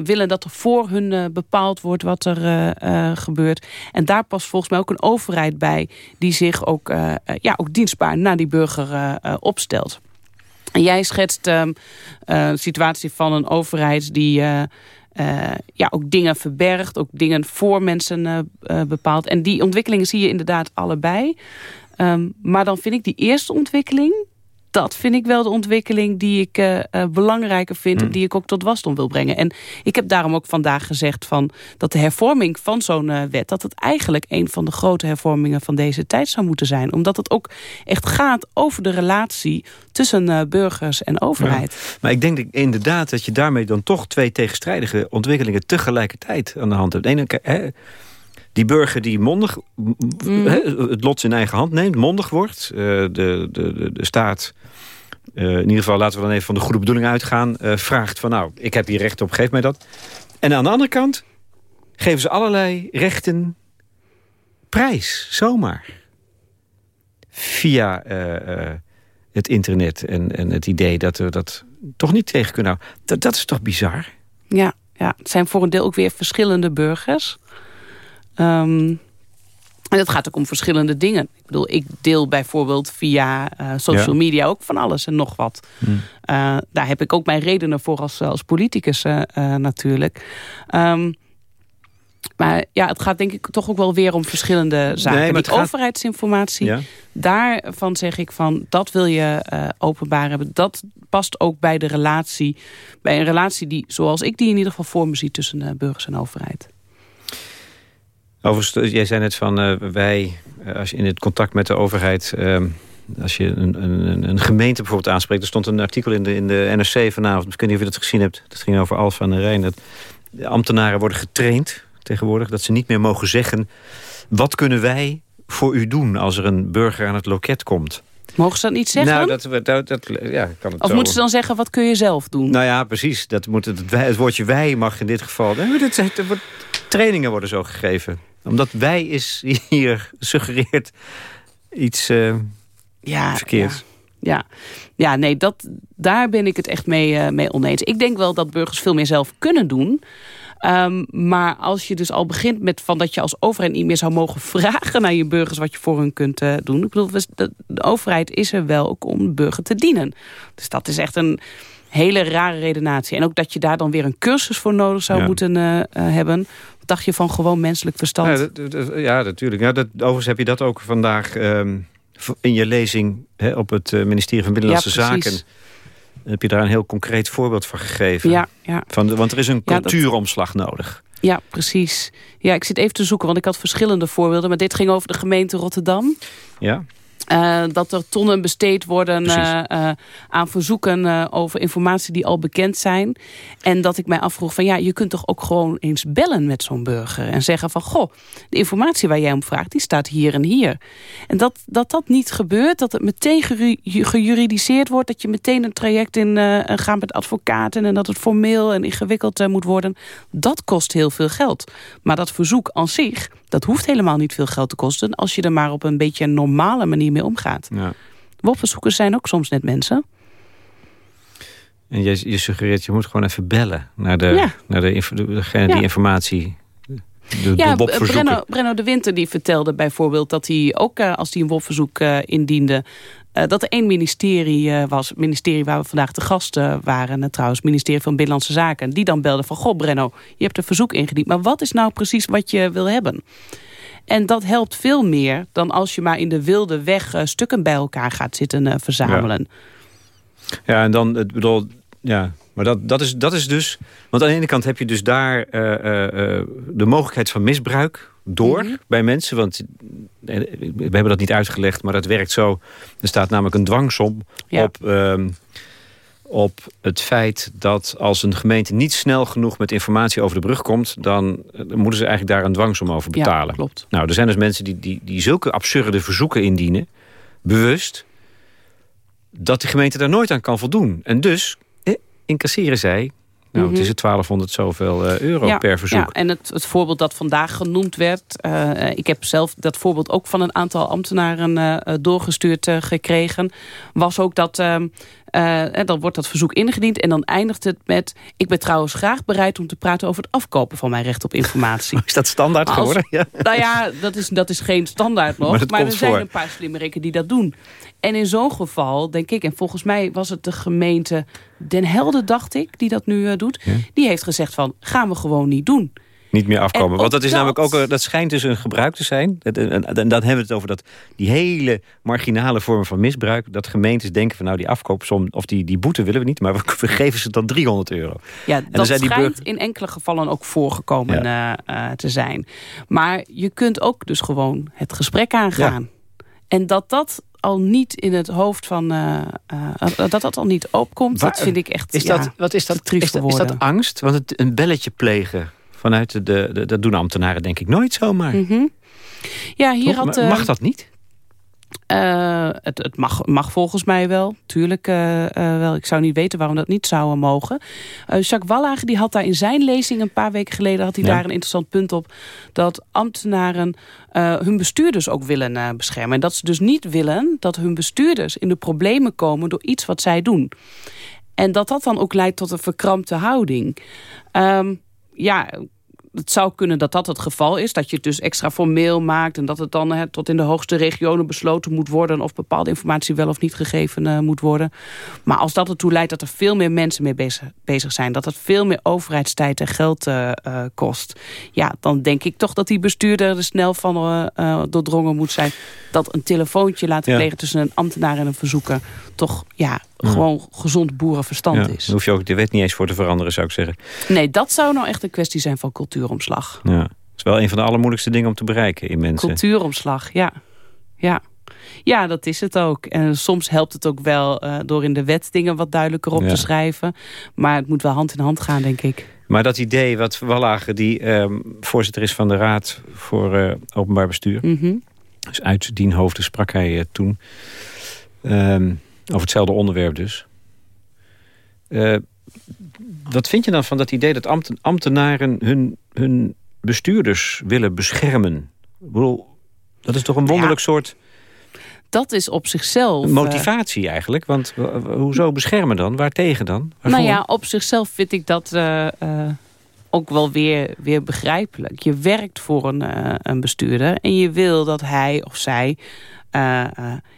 willen dat er voor hun bepaald wordt wat er gebeurt. En daar past volgens mij ook een overheid bij die zich ook, ja, ook dienstbaar naar die burger opstelt. En jij schetst een situatie van een overheid die ja, ook dingen verbergt, ook dingen voor mensen bepaalt. En die ontwikkelingen zie je inderdaad allebei. Um, maar dan vind ik die eerste ontwikkeling dat vind ik wel de ontwikkeling die ik uh, belangrijker vind... en hmm. die ik ook tot wasdom wil brengen. En ik heb daarom ook vandaag gezegd van dat de hervorming van zo'n uh, wet... dat het eigenlijk een van de grote hervormingen van deze tijd zou moeten zijn. Omdat het ook echt gaat over de relatie tussen burgers en overheid. maar ik denk inderdaad dat je daarmee dan toch twee tegenstrijdige ontwikkelingen... tegelijkertijd aan de hand hebt. Ene, hè, die burger die mondig mm. het lot in eigen hand neemt, mondig wordt. de, de, de, de staat uh, in ieder geval laten we dan even van de goede bedoeling uitgaan... Uh, vraagt van nou, ik heb hier recht op, geef mij dat. En aan de andere kant geven ze allerlei rechten prijs, zomaar. Via uh, het internet en, en het idee dat we dat toch niet tegen kunnen houden. Dat, dat is toch bizar? Ja, ja, het zijn voor een deel ook weer verschillende burgers... Um, en het gaat ook om verschillende dingen. Ik bedoel, ik deel bijvoorbeeld via uh, social media ook van alles en nog wat. Hmm. Uh, daar heb ik ook mijn redenen voor als, als politicus uh, natuurlijk. Um, maar ja, het gaat denk ik toch ook wel weer om verschillende zaken. Nee, Die overheidsinformatie, ja. daarvan zeg ik van... dat wil je openbaar hebben. Dat past ook bij de relatie. Bij een relatie die, zoals ik die in ieder geval voor me zie... tussen burgers en overheid. Overigens, jij zei net van uh, wij, eh, als je in het contact met de overheid... Ehm, als je een, een, een, gemeente bijvoorbeeld aanspreekt... er stond een artikel in de, in de NRC vanavond... ik weet niet of je dat gezien hebt. Dat ging over Alfa aan de Rijn. Dat de ambtenaren worden getraind tegenwoordig... dat ze niet meer mogen zeggen... wat kunnen wij voor u doen als er een burger aan het loket komt... Mogen ze dat niet zeggen? Nou, dat, dat, dat ja, kan het Of moeten ze dan zeggen, wat kun je zelf doen? Nou ja, precies. Dat moet het, het woordje wij mag in dit geval... Er wordt, trainingen worden zo gegeven. Omdat wij is hier suggereert iets uh, ja, verkeerds. Ja. ja. nee, dat, daar ben ik het echt mee, uh, mee oneens. Ik denk wel dat burgers veel meer zelf kunnen doen... Ehm, maar als je dus al begint met van dat je als overheid niet meer zou mogen vragen naar je burgers wat je voor hun kunt uh, doen. Ik bedoel, de, de, overheid is er wel ook om burger te dienen. Dus dat is echt een hele rare redenatie. En ook dat je daar dan weer een cursus voor nodig zou moeten uh, hebben. Wat dacht je van gewoon menselijk verstand? Ja, ja natuurlijk. Ja, dat, overigens heb je dat ook vandaag um, in je lezing hè, op het ministerie van Binnenlandse Zaken heb je daar een heel concreet voorbeeld van gegeven. Ja, ja. Van, want er is een cultuuromslag nodig. Ja, precies. Ja, ik zit even te zoeken, want ik had verschillende voorbeelden. Maar dit ging over de gemeente Rotterdam. Ja. Uh, dat er tonnen besteed worden uh, uh, aan verzoeken over informatie die al bekend zijn. En dat ik mij afvroeg van ja, je kunt toch ook gewoon eens bellen met zo'n burger. En zeggen van goh, de informatie waar jij om vraagt, die staat hier en hier. En dat dat, dat niet gebeurt, dat het meteen gejuridiseerd wordt. Dat je meteen een traject in gaat met advocaten. En dat het formeel en ingewikkeld moet worden. Dat kost heel veel geld. Maar dat verzoek aan zich, dat hoeft helemaal niet veel geld te kosten... als je er maar op een beetje een normale manier mee omgaat. Ja. WOP-verzoekers zijn ook soms net mensen. En je, je suggereert, je moet gewoon even bellen... naar, de, naar de, degene die informatie... De, ja, Brenno, Brenno, de Winter die vertelde bijvoorbeeld dat hij ook uh, als hij een WOP-verzoek uh, indiende... Dat er één ministerie was, het ministerie waar we vandaag de gasten waren... trouwens, het ministerie van Binnenlandse Zaken... die dan belde van, goh Brenno, je hebt een verzoek ingediend... maar wat is nou precies wat je wil hebben? En dat helpt veel meer dan als je maar in de wilde weg uh, stukken bij elkaar gaat zitten uh, verzamelen. Ja. ja, en dan, het bedoel, ja, maar dat, dat, is, dat is dus... Want aan de ene kant heb je dus daar uh, de mogelijkheid van misbruik door mm -hmm. bij mensen. Want we hebben dat niet uitgelegd, maar dat werkt zo. Er staat namelijk een dwangsom ja. op... Um, op het feit dat als een gemeente niet snel genoeg met informatie over de brug komt... dan, dan moeten ze eigenlijk daar een dwangsom over betalen. Ja, klopt. Nou, er zijn dus mensen die, die, die zulke absurde verzoeken indienen, bewust... dat de gemeente daar nooit aan kan voldoen. En dus eh, incasseren zij nou, het is het 1200 zoveel uh, euro per verzoek. Ja, en het, het voorbeeld dat vandaag genoemd werd... Uh, ik heb zelf dat voorbeeld ook van een aantal ambtenaren uh, doorgestuurd gekregen... was ook dat... Ehm, dan wordt dat verzoek ingediend en dan eindigt het met... ik ben trouwens graag bereid om te praten over het afkopen van mijn recht op informatie. Is dat standaard als, geworden? Ja. Nou ja, dat is, dat is geen standaard nog. Maar, maar er zijn een paar slimmerikken die dat doen. En in zo'n geval, denk ik, en volgens mij was het de gemeente Den Helder, dacht ik, die dat nu uh, doet. Die heeft gezegd van, gaan we gewoon niet doen. Niet meer afkomen. Want dat is namelijk ook, eh, dat schijnt dus een gebruik te zijn. En dan hebben we het over dat, die hele marginale vorm van misbruik. Dat gemeentes denken van nou die afkoopsom of die, die boete willen we niet. Maar we, geven ze dan 300 euro. Ja, en dat schijnt burger... in enkele gevallen ook voorgekomen ja. uh, uh, te zijn. Maar je kunt ook dus gewoon het gesprek aangaan. Ja. En dat dat al niet in het hoofd van... Uh, uh, dat dat al niet opkomt, Waar, dat vind ik echt is ja, dat, wat is dat, is dat, is dat angst? Want het, een belletje plegen vanuit de, de, dat doen ambtenaren denk ik nooit zomaar. Mm -hmm. Ja, hier had, mag dat niet? Uh, het, het mag, mag, volgens mij wel, tuurlijk uh, uh, wel. Ik zou niet weten waarom dat niet zou mogen. Jacques Wallager die had daar in zijn lezing een paar weken geleden... had hij ja. daar een interessant punt op... dat ambtenaren hun bestuurders ook willen beschermen. En dat ze dus niet willen dat hun bestuurders in de problemen komen... door iets wat zij doen. En dat dat dan ook leidt tot een verkrampte houding. Um, ja, het zou kunnen dat dat het geval is. Dat je het dus extra formeel maakt. En dat het dan tot in de hoogste regionen besloten moet worden. Of bepaalde informatie wel of niet gegeven uh, moet worden. Maar als dat ertoe leidt dat er veel meer mensen mee bezig, bezig zijn. Dat het veel meer overheidstijd en geld uh, uh, kost. Ja, dan denk ik toch dat die bestuurder er snel van doordrongen moet zijn. Dat een telefoontje laten ja. plegen tussen een ambtenaar en een verzoeker. Toch ja, gewoon gezond boerenverstand ja, is. Daar hoef je ook de wet niet eens voor te veranderen, zou ik zeggen. Nee, dat zou nou echt een kwestie zijn van cultuuromslag. Ja, dat is wel een van de allermoeilijkste dingen om te bereiken in mensen. Cultuuromslag, ja. Ja. Ja, dat is het ook. En soms helpt het ook wel uh, door in de wet dingen wat duidelijker op te schrijven. Maar het moet wel hand in hand gaan, denk ik. Maar dat idee wat Wallager, die um, voorzitter is van de Raad voor uh, Openbaar Bestuur... Mm -hmm. dus uit dien hoofden sprak hij uh, toen um, over hetzelfde onderwerp dus. wat vind je dan van dat idee dat ambtenaren hun, hun bestuurders willen beschermen? Ik bedoel, dat is toch een wonderlijk ja. soort dat is op zichzelf... Motivatie eigenlijk, want hoezo beschermen dan? Waartegen dan? Waarvoor? Nou ja, op zichzelf vind ik dat uh, uh, ook wel weer, weer begrijpelijk. Je werkt voor een, uh, een bestuurder en je wil dat hij of zij...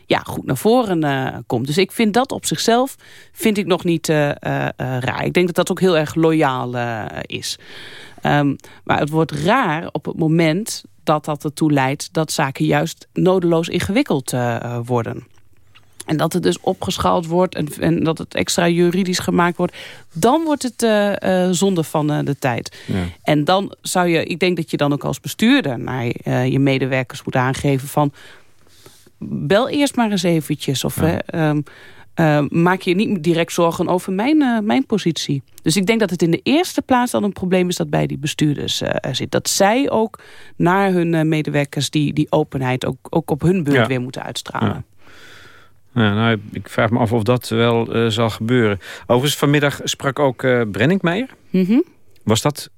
ja, goed naar voren komt. Dus ik vind dat op zichzelf vind ik nog niet raar. Ik denk dat dat ook heel erg loyaal is. Um, maar het wordt raar op het moment dat dat ertoe leidt dat zaken juist nodeloos ingewikkeld worden. En dat het dus opgeschaald wordt en, en, dat het extra juridisch gemaakt wordt. Dan wordt het uh, uh, zonde van uh, de tijd. Ja. En dan zou je, ik denk dat je dan ook als bestuurder naar je medewerkers moet aangeven van... bel eerst maar eens eventjes. Of ja. um, uh, maak je niet direct zorgen over mijn, uh, mijn positie. Dus ik denk dat het in de eerste plaats dan een probleem is dat bij die bestuurders uh, zit. Dat zij ook naar hun medewerkers die, die openheid ook, ook op hun beurt ja. weer moeten uitstralen. Ja. Ja. nou, ik vraag me af of dat wel zal gebeuren. Overigens, vanmiddag sprak ook Brenninkmeijer. Mm -hmm. Was dat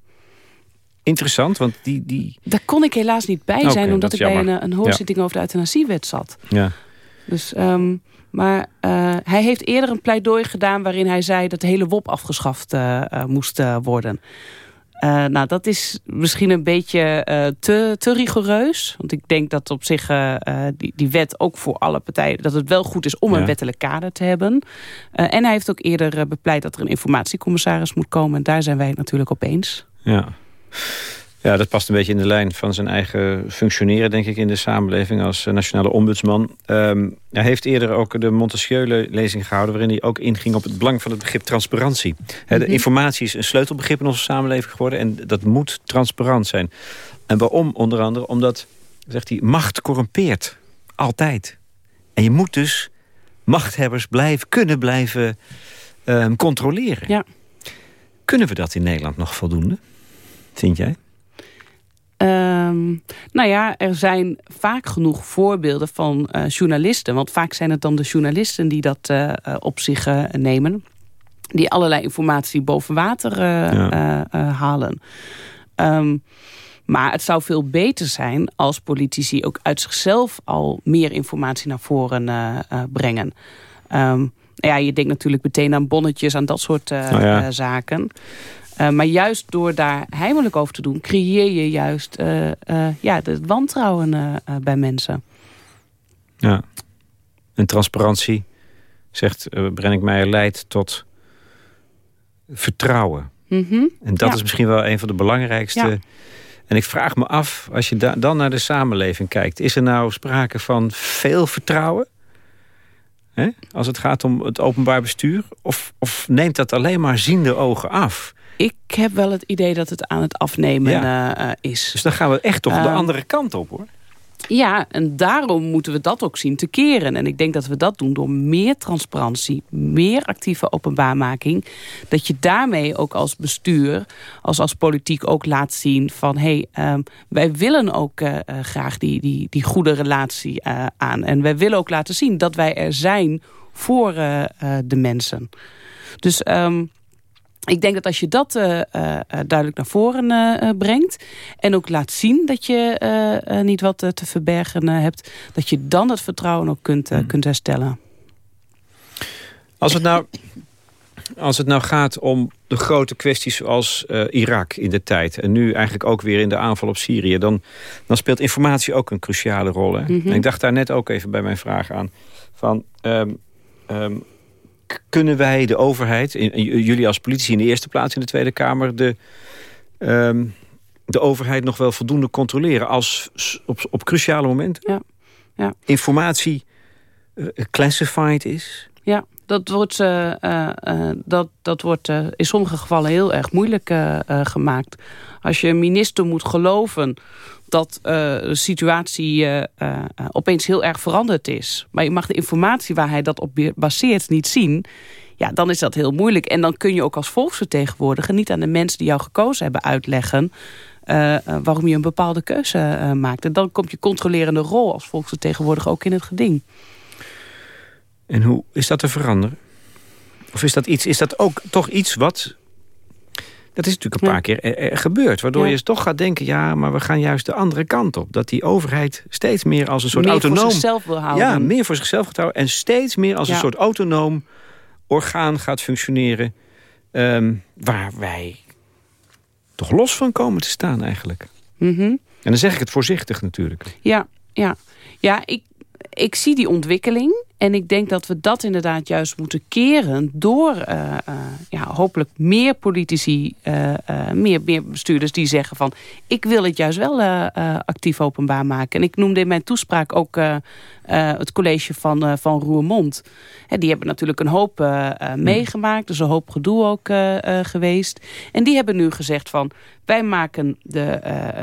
interessant? Want die, die... Daar kon ik helaas niet bij zijn, okay, omdat ik jammer. bij een, een hoorzitting over de euthanasiewet zat. Ja. Dus... Um, maar uh, hij heeft eerder een pleidooi gedaan... waarin hij zei dat de hele WOP afgeschaft uh, uh, moest worden. Nou, dat is misschien een beetje te, te rigoureus. Want ik denk dat op zich die, die wet ook voor alle partijen... dat het wel goed is om ja. een wettelijk kader te hebben. en hij heeft ook eerder bepleit dat er een informatiecommissaris moet komen. En daar zijn wij het natuurlijk op eens. Ja. Ja, dat past een beetje in de lijn van zijn eigen functioneren, denk ik, in de samenleving als eh, nationale ombudsman. Um, hij heeft eerder ook de Montesquieu-lezing gehouden, waarin hij ook inging op het belang van het begrip transparantie. Mm -hmm. De informatie is een sleutelbegrip in onze samenleving geworden en dat moet transparant zijn. En waarom? Onder andere omdat, zegt hij, macht corrumpeert. Altijd. En je moet dus machthebbers blijven, kunnen blijven um, controleren. Ja. Kunnen we dat in Nederland nog voldoende? Vind jij? Um, nou ja, er zijn vaak genoeg voorbeelden van uh, journalisten. Want vaak zijn het dan de journalisten die dat uh, op zich uh, nemen. Die allerlei informatie boven water ja. halen. Um, maar het zou veel beter zijn als politici ook uit zichzelf al meer informatie naar voren brengen. Um, ja, je denkt natuurlijk meteen aan bonnetjes, aan dat soort ja. zaken. Uh, maar juist door daar heimelijk over te doen... creëer je juist uh, uh, ja, het wantrouwen bij mensen. Ja. En transparantie, zegt uh, Brenninkmeijer, leidt tot vertrouwen. Mm -hmm. En dat ja. is misschien wel een van de belangrijkste... Ja. En ik vraag me af, als je da dan naar de samenleving kijkt... is er nou sprake van veel vertrouwen? Als het gaat om het openbaar bestuur? Of, of neemt dat alleen maar ziende ogen af? Ik heb wel het idee dat het aan het afnemen ja. uh, is. Dus dan gaan we echt toch uh, de andere kant op, hoor. Ja, en daarom moeten we dat ook zien te keren. En ik denk dat we dat doen door meer transparantie, meer actieve openbaarmaking. Dat je daarmee ook als bestuur, als, als politiek ook laat zien van... hé, hey, um, wij willen ook uh, graag die, die, die goede relatie aan. En wij willen ook laten zien dat wij er zijn voor de mensen. Dus... Um, ik denk dat als je dat uh, uh, duidelijk naar voren uh, brengt... en ook laat zien dat je niet wat te verbergen hebt... dat je dan het vertrouwen ook kunt, mm. kunt herstellen. Als het, nou, als het nou gaat om de grote kwesties zoals Irak in de tijd... en nu eigenlijk ook weer in de aanval op Syrië... dan, dan speelt informatie ook een cruciale rol. Hè? Mm -hmm. ik dacht daar net ook even bij mijn vraag aan... van... Um, um, kunnen wij de overheid, jullie als politici in de eerste plaats in de Tweede Kamer... de, um, de overheid nog wel voldoende controleren als op, op cruciale momenten ja. Ja. informatie uh, classified is? Ja. Dat wordt, uh, dat, dat wordt in sommige gevallen heel erg moeilijk gemaakt. Als je een minister moet geloven dat de situatie opeens heel erg veranderd is. Maar je mag de informatie waar hij dat op baseert niet zien ja, dan is dat heel moeilijk. En dan kun je ook als volksvertegenwoordiger... niet aan de mensen die jou gekozen hebben uitleggen... Waarom je een bepaalde keuze uh, maakt. En dan komt je controlerende rol als volksvertegenwoordiger ook in het geding. En hoe is dat te veranderen? Of is dat, iets, is dat ook toch iets wat... Dat is natuurlijk een paar keer gebeurd. Waardoor je toch gaat denken... ja, maar we gaan juist de andere kant op. Dat die overheid steeds meer als een soort meer autonoom... voor zichzelf wil houden. Ja, meer voor zichzelf gaat houden. En steeds meer als een soort autonoom orgaan gaat functioneren... Ehm, waar wij toch los van komen te staan eigenlijk. Mhm. En dan zeg ik het voorzichtig natuurlijk. Ja, ja. ja ik, ik zie die ontwikkeling. En ik denk dat we dat inderdaad juist moeten keren... door uh, uh, ja, hopelijk meer politici, uh, meer, meer bestuurders die zeggen van... ik wil het juist wel actief openbaar maken. En ik noemde in mijn toespraak ook het college van, van Roermond. die hebben natuurlijk een hoop meegemaakt. Dus een hoop gedoe ook geweest. En die hebben nu gezegd van... wij maken de,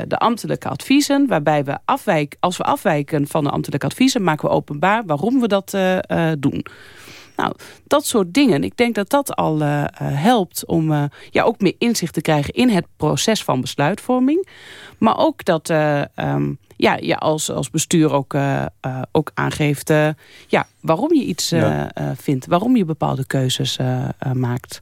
de ambtelijke adviezen... waarbij we afwijken, als we afwijken van de ambtelijke adviezen... maken we openbaar waarom we dat uh, doen. Nou, dat soort dingen. Ik denk dat dat al uh, helpt om uh, ja, ook meer inzicht te krijgen in het proces van besluitvorming. Maar ook dat um, ja, je als, als bestuur ook, ook aangeeft ja, waarom je iets ja. vindt. Waarom je bepaalde keuzes maakt.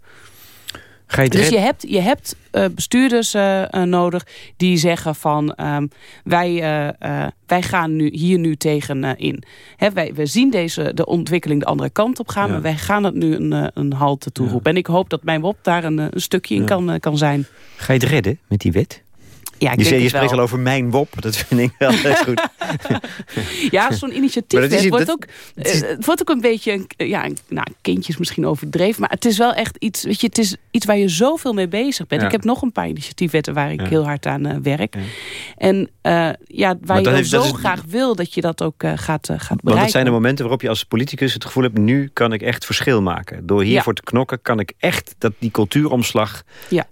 Ga je dus je hebt, je hebt uh, bestuurders uh, uh, nodig die zeggen van um, wij, wij gaan nu, hier nu tegen in. Hè, wij, we zien deze, de ontwikkeling de andere kant op gaan, ja. maar wij gaan het nu een, een halte toeroepen. Ja. En ik hoop dat mijn WOP daar een, een stukje in ja. kan, kan zijn. Ga je het redden met die wet? Ja, ik je je spreekt al over mijn WOP, dat vind ik wel heel goed. Ja, zo'n initiatief het, is, wordt dat, ook, het, is, het, wordt ook een beetje, een, ja, nou, kindjes misschien overdreven, maar het is wel echt iets, weet je, het is iets waar je zoveel mee bezig bent. Ja. Ik heb nog een paar initiatiefwetten waar ik ja. heel hard aan uh, werk. En uh, ja, waar je heeft, zo is, graag wil dat je dat ook uh, gaat, gaat bereiken. Want dat zijn de momenten waarop je als politicus het gevoel hebt, nu kan ik echt verschil maken. Door hiervoor te knokken kan ik echt dat die cultuuromslag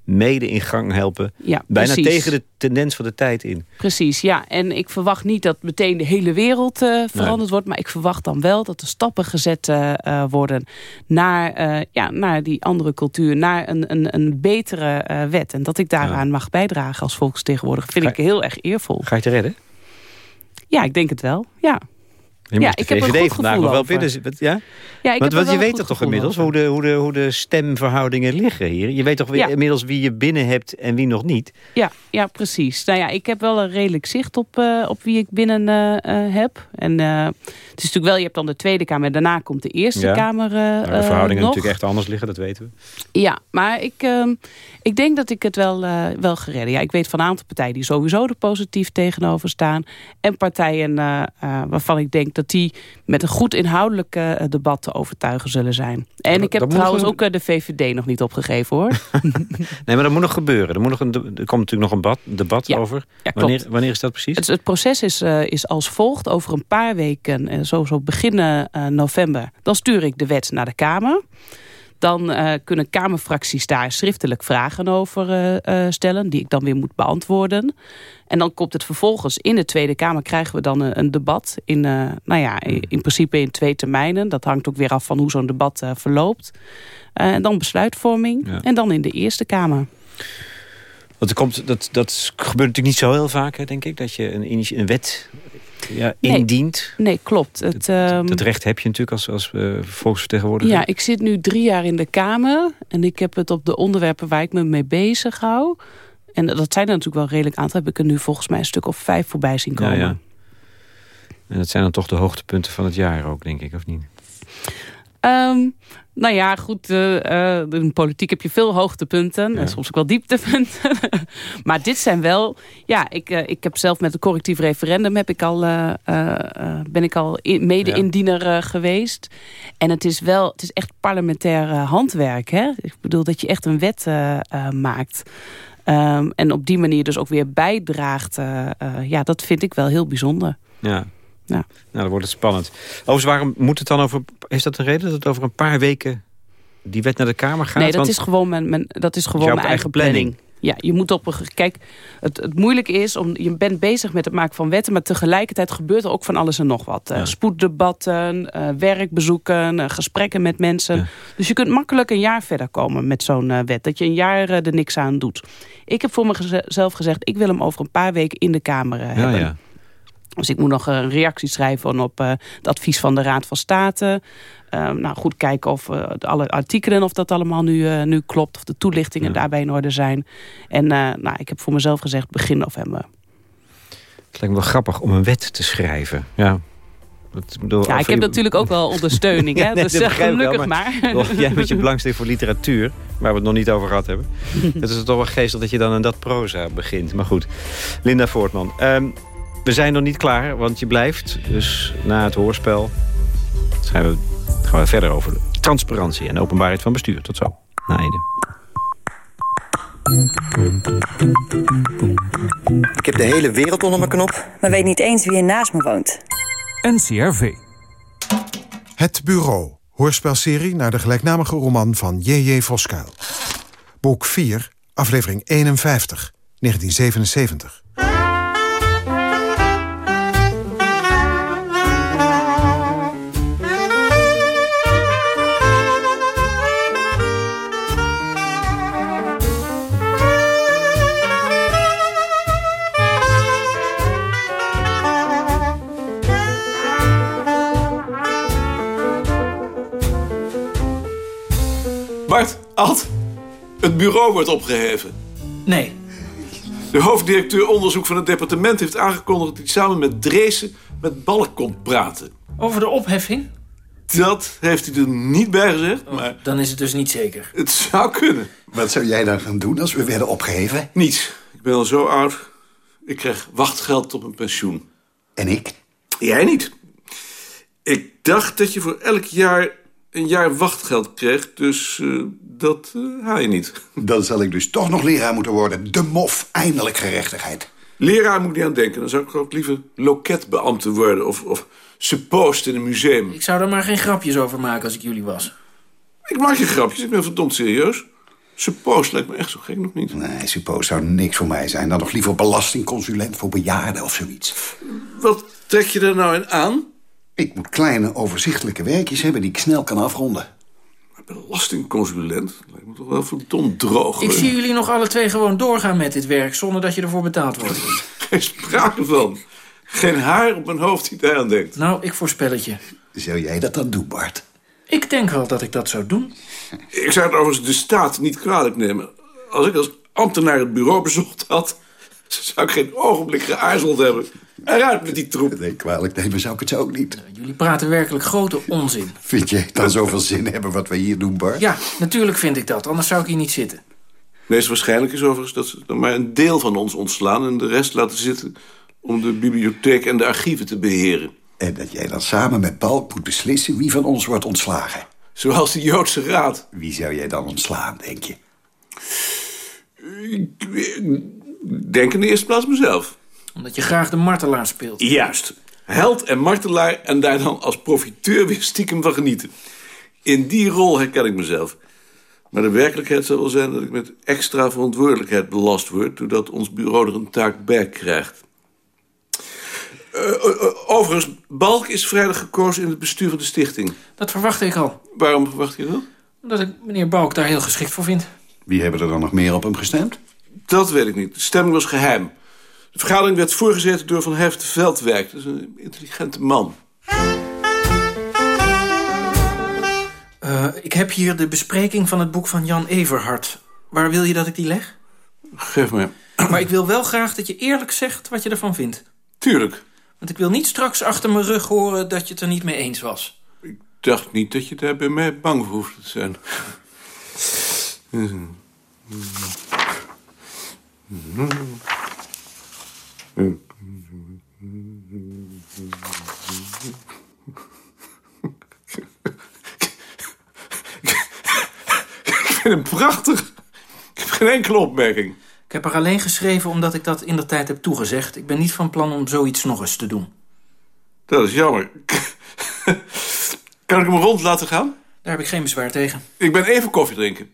mede in gang helpen. Bijna precies. tegen de tendens van de tijd in. Precies, ja. En ik verwacht niet dat meteen de hele wereld uh, veranderd nee. wordt. Maar ik verwacht dan wel dat er stappen gezet uh, worden naar, uh, ja, naar die andere cultuur. Naar een, een, een betere wet. En dat ik daaraan ja. mag bijdragen als volksvertegenwoordiger. Vind ik heel erg eervol. Ga je het redden? Ja, ik denk het wel. Ja. Je ja, ik heb er een vandaag nog wel binnen. Ja? Ja, ik want, want je weet toch toch inmiddels hoe de, hoe, de, hoe de stemverhoudingen liggen hier? Je weet toch weer, ja. inmiddels wie je binnen hebt en wie nog niet? Ja, ja, precies. Nou ja, ik heb wel een redelijk zicht op, uh, op wie ik binnen uh, uh, heb. En het is natuurlijk wel, je hebt dan de Tweede Kamer en daarna komt de Eerste ja. Kamer nou, De verhoudingen nog. natuurlijk echt anders liggen, dat weten we. Ja, maar ik, ehm, ik denk dat ik het wel, wel geredden. Ja, ik weet van een aantal partijen die sowieso er positief tegenover staan. En partijen waarvan ik denk dat die met een goed inhoudelijk uh, debat te overtuigen zullen zijn. En ik heb trouwens ook uh, de VVD nog niet opgegeven hoor. nee, maar dat moet nog gebeuren. Er, moet nog een, er komt natuurlijk nog een debat, debat ja. over. Ja, wanneer, wanneer is dat precies? Het, het proces is, uh, is als volgt. Over een paar weken, zo, zo begin november... dan stuur ik de wet naar de Kamer. Dan uh, kunnen Kamerfracties daar schriftelijk vragen over uh, uh, stellen... die ik dan weer moet beantwoorden. En dan komt het vervolgens in de Tweede Kamer... krijgen we dan een, een debat in, nou ja, in principe in twee termijnen. Dat hangt ook weer af van hoe zo'n debat verloopt. en dan besluitvorming. Ja. En dan in de Eerste Kamer. Want er komt, dat, dat gebeurt natuurlijk niet zo heel vaak, hè, denk ik. Dat je een, een wet ja, indient. Nee, nee klopt. Het, dat, dat, recht heb je natuurlijk als, als uh, volksvertegenwoordiger. Ja, ik zit nu drie jaar in de Kamer. En ik heb het op de onderwerpen waar ik me mee bezig hou. En dat zijn er natuurlijk wel redelijk aantal. Heb ik er nu volgens mij een stuk of vijf voorbij zien komen. Ja, ja. En dat zijn dan toch de hoogtepunten van het jaar ook, denk ik, of niet? Um, nou ja, goed, uh, uh, in politiek heb je veel hoogtepunten. Ja. En soms ook wel dieptepunten. maar dit zijn wel... Ja, ik, uh, ik heb zelf met een correctief referendum... Heb ik al, ben ik al mede-indiener ja. geweest. En het is wel... Het is echt parlementair handwerk. Hè? Ik bedoel dat je echt een wet maakt. Um, en op die manier dus ook weer bijdraagt. ja, dat vind ik wel heel bijzonder. Ja. Ja. Nou, dan wordt het spannend. Overigens, waarom moet het dan over... Is dat de reden dat het over een paar weken die wet naar de Kamer gaat? Nee, dat Want is gewoon mijn, mijn, dat is gewoon mijn eigen eigen planning. Ja, je moet op een... Kijk, het, het moeilijke is, om, je bent bezig met het maken van wetten... maar tegelijkertijd gebeurt er ook van alles en nog wat. Eh, spoeddebatten, eh, werkbezoeken, eh, gesprekken met mensen. Ja. Dus je kunt makkelijk een jaar verder komen met zo'n wet. Dat je een jaar er niks aan doet. Ik heb voor mezelf gezegd, ik wil hem over een paar weken in de Kamer ja, hebben. ja. Dus ik moet nog een reactie schrijven op eh, het advies van de Raad van State. Eh, nou, goed kijken of eh, alle artikelen, of dat allemaal nu, eh, nu klopt. Of de toelichtingen Ja. daarbij in orde zijn. En nou, ik heb voor mezelf gezegd begin november. Het lijkt me wel grappig om een wet te schrijven. Ja, bedoel, Ja, ik heb natuurlijk ook wel ondersteuning. Hè? Ja, nee, dus dat wel, gelukkig maar. Toch, jij met je belangstelling voor literatuur, waar we het nog niet over gehad hebben. Het is toch wel geestig dat je dan aan dat proza begint. Maar goed, Linda Voortman. Ehm, we zijn nog niet klaar, want je blijft. Dus na het hoorspel gaan we, gaan we verder over transparantie en openbaarheid van bestuur. Tot zo. Na Ede. Ik heb de hele wereld onder mijn knop. maar weet niet eens wie er naast me woont. NCRV. Het Bureau, hoorspelserie naar de gelijknamige roman van J.J. Voskuil. Boek 4, aflevering 51, 1977. Ad, het bureau wordt opgeheven. Nee. De hoofddirecteur onderzoek van het departement heeft aangekondigd... dat hij samen met Dreesen met Balk komt praten. Over de opheffing? Dat heeft hij er niet bij gezegd, maar Dan is het dus niet zeker. het zou kunnen. Wat zou jij dan gaan doen als we werden opgeheven? Niets. Ik ben al zo oud. Ik krijg wachtgeld op mijn pensioen. En ik? Jij niet. Ik dacht dat je voor elk jaar een jaar wachtgeld kreeg, dus eh, dat eh, haal je niet. Dan zal ik dus toch nog leraar moeten worden. De mof, eindelijk gerechtigheid. Leraar moet ik niet aan denken. Dan zou ik ook liever loketbeambte worden of, of suppost in een museum. Ik zou er maar geen grapjes over maken als ik jullie was. Ik maak je grapjes, ik ben verdomd serieus. Suppost lijkt me echt zo gek nog niet. Nee, suppose zou niks voor mij zijn. Dan nog liever belastingconsulent voor bejaarden of zoiets. Wat trek je er nou in aan? Ik moet kleine, overzichtelijke werkjes hebben die ik snel kan afronden. Belastingconsulent? Lijkt me toch wel verdomd droog. Ik zie jullie nog alle twee gewoon doorgaan met dit werk... zonder dat je ervoor betaald wordt. Geen sprake van. Geen haar op mijn hoofd die daar aan denkt. Nou, ik voorspel het je. Zou jij dat dan doen, Bart? Ik denk wel dat ik dat zou doen. Ik zou het overigens de staat niet kwalijk nemen. Als ik als ambtenaar het bureau bezocht had... zou ik geen ogenblik geaarzeld hebben. Eruit met die troep. Nee, kwalijk nemen zou ik het zo ook niet. Jullie praten werkelijk grote onzin. Vind je dan zoveel zin hebben wat we hier doen, Bart? Ja, natuurlijk vind ik dat. Anders zou ik hier niet zitten. Meest waarschijnlijk is overigens dat ze dan maar een deel van ons ontslaan... en de rest laten zitten om de bibliotheek en de archieven te beheren. En dat jij dan samen met Balk moet beslissen wie van ons wordt ontslagen. Zoals de Joodse Raad. Wie zou jij dan ontslaan, denk je? Ik denk in de eerste plaats mezelf. Omdat je graag de martelaar speelt. Juist. Held en martelaar en daar dan als profiteur weer stiekem van genieten. In die rol herken ik mezelf. Maar de werkelijkheid zal wel zijn dat ik met extra verantwoordelijkheid belast word... doordat ons bureau er een taak bij krijgt. Eh, eh, eh, overigens, Balk is vrijdag gekozen in het bestuur van de stichting. Dat verwachtte ik al. Waarom verwacht je dat? Omdat ik meneer Balk daar heel geschikt voor vind. Wie hebben er dan nog meer op hem gestemd? Dat weet ik niet. De stemming was geheim. De vergadering werd voorgezeten door Van Heft Veldwijk. Dat is een intelligente man. Eh, ik heb hier de bespreking van het boek van Jan Everhard. Waar wil je dat ik die leg? Geef me. Maar ik wil wel graag dat je eerlijk zegt wat je ervan vindt. Tuurlijk. Want ik wil niet straks achter mijn rug horen dat je het er niet mee eens was. Ik dacht niet dat je daar bij mij bang voor hoefde te zijn. Ik vind hem prachtig. Ik heb geen enkele opmerking. Ik heb er alleen geschreven omdat ik dat in de tijd heb toegezegd. Ik ben niet van plan om zoiets nog eens te doen. Dat is jammer. kan ik hem rond laten gaan? Daar heb ik geen bezwaar tegen. Ik ben even koffie drinken.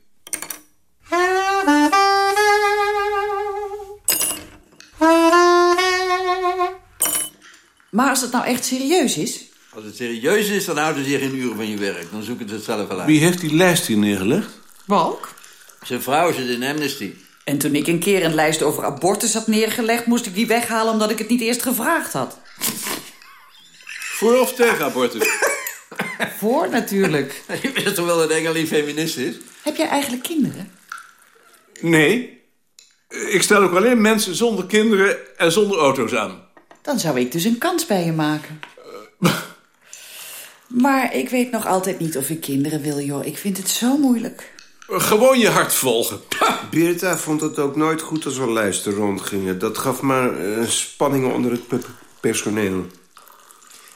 Maar als het nou echt serieus is... Als het serieus is, dan houden ze zich in uren van je werk. Dan zoeken ze het zelf wel uit. Wie heeft die lijst hier neergelegd? Walk? Zijn vrouw zit in Amnesty. En toen ik een keer een lijst over abortus had neergelegd... moest ik die weghalen omdat ik het niet eerst gevraagd had. Voor of tegen abortus? Voor natuurlijk. Je weet toch wel dat Engelie feminist is? Heb jij eigenlijk kinderen? Nee. Ik stel ook alleen mensen zonder kinderen en zonder auto's aan. Dan zou ik dus een kans bij je maken. Maar ik weet nog altijd niet of ik kinderen wil, joh. Ik vind het zo moeilijk. Gewoon je hart volgen. Beerta vond het ook nooit goed als er lijsten rondgingen. Dat gaf maar uh, spanningen onder het pe- personeel.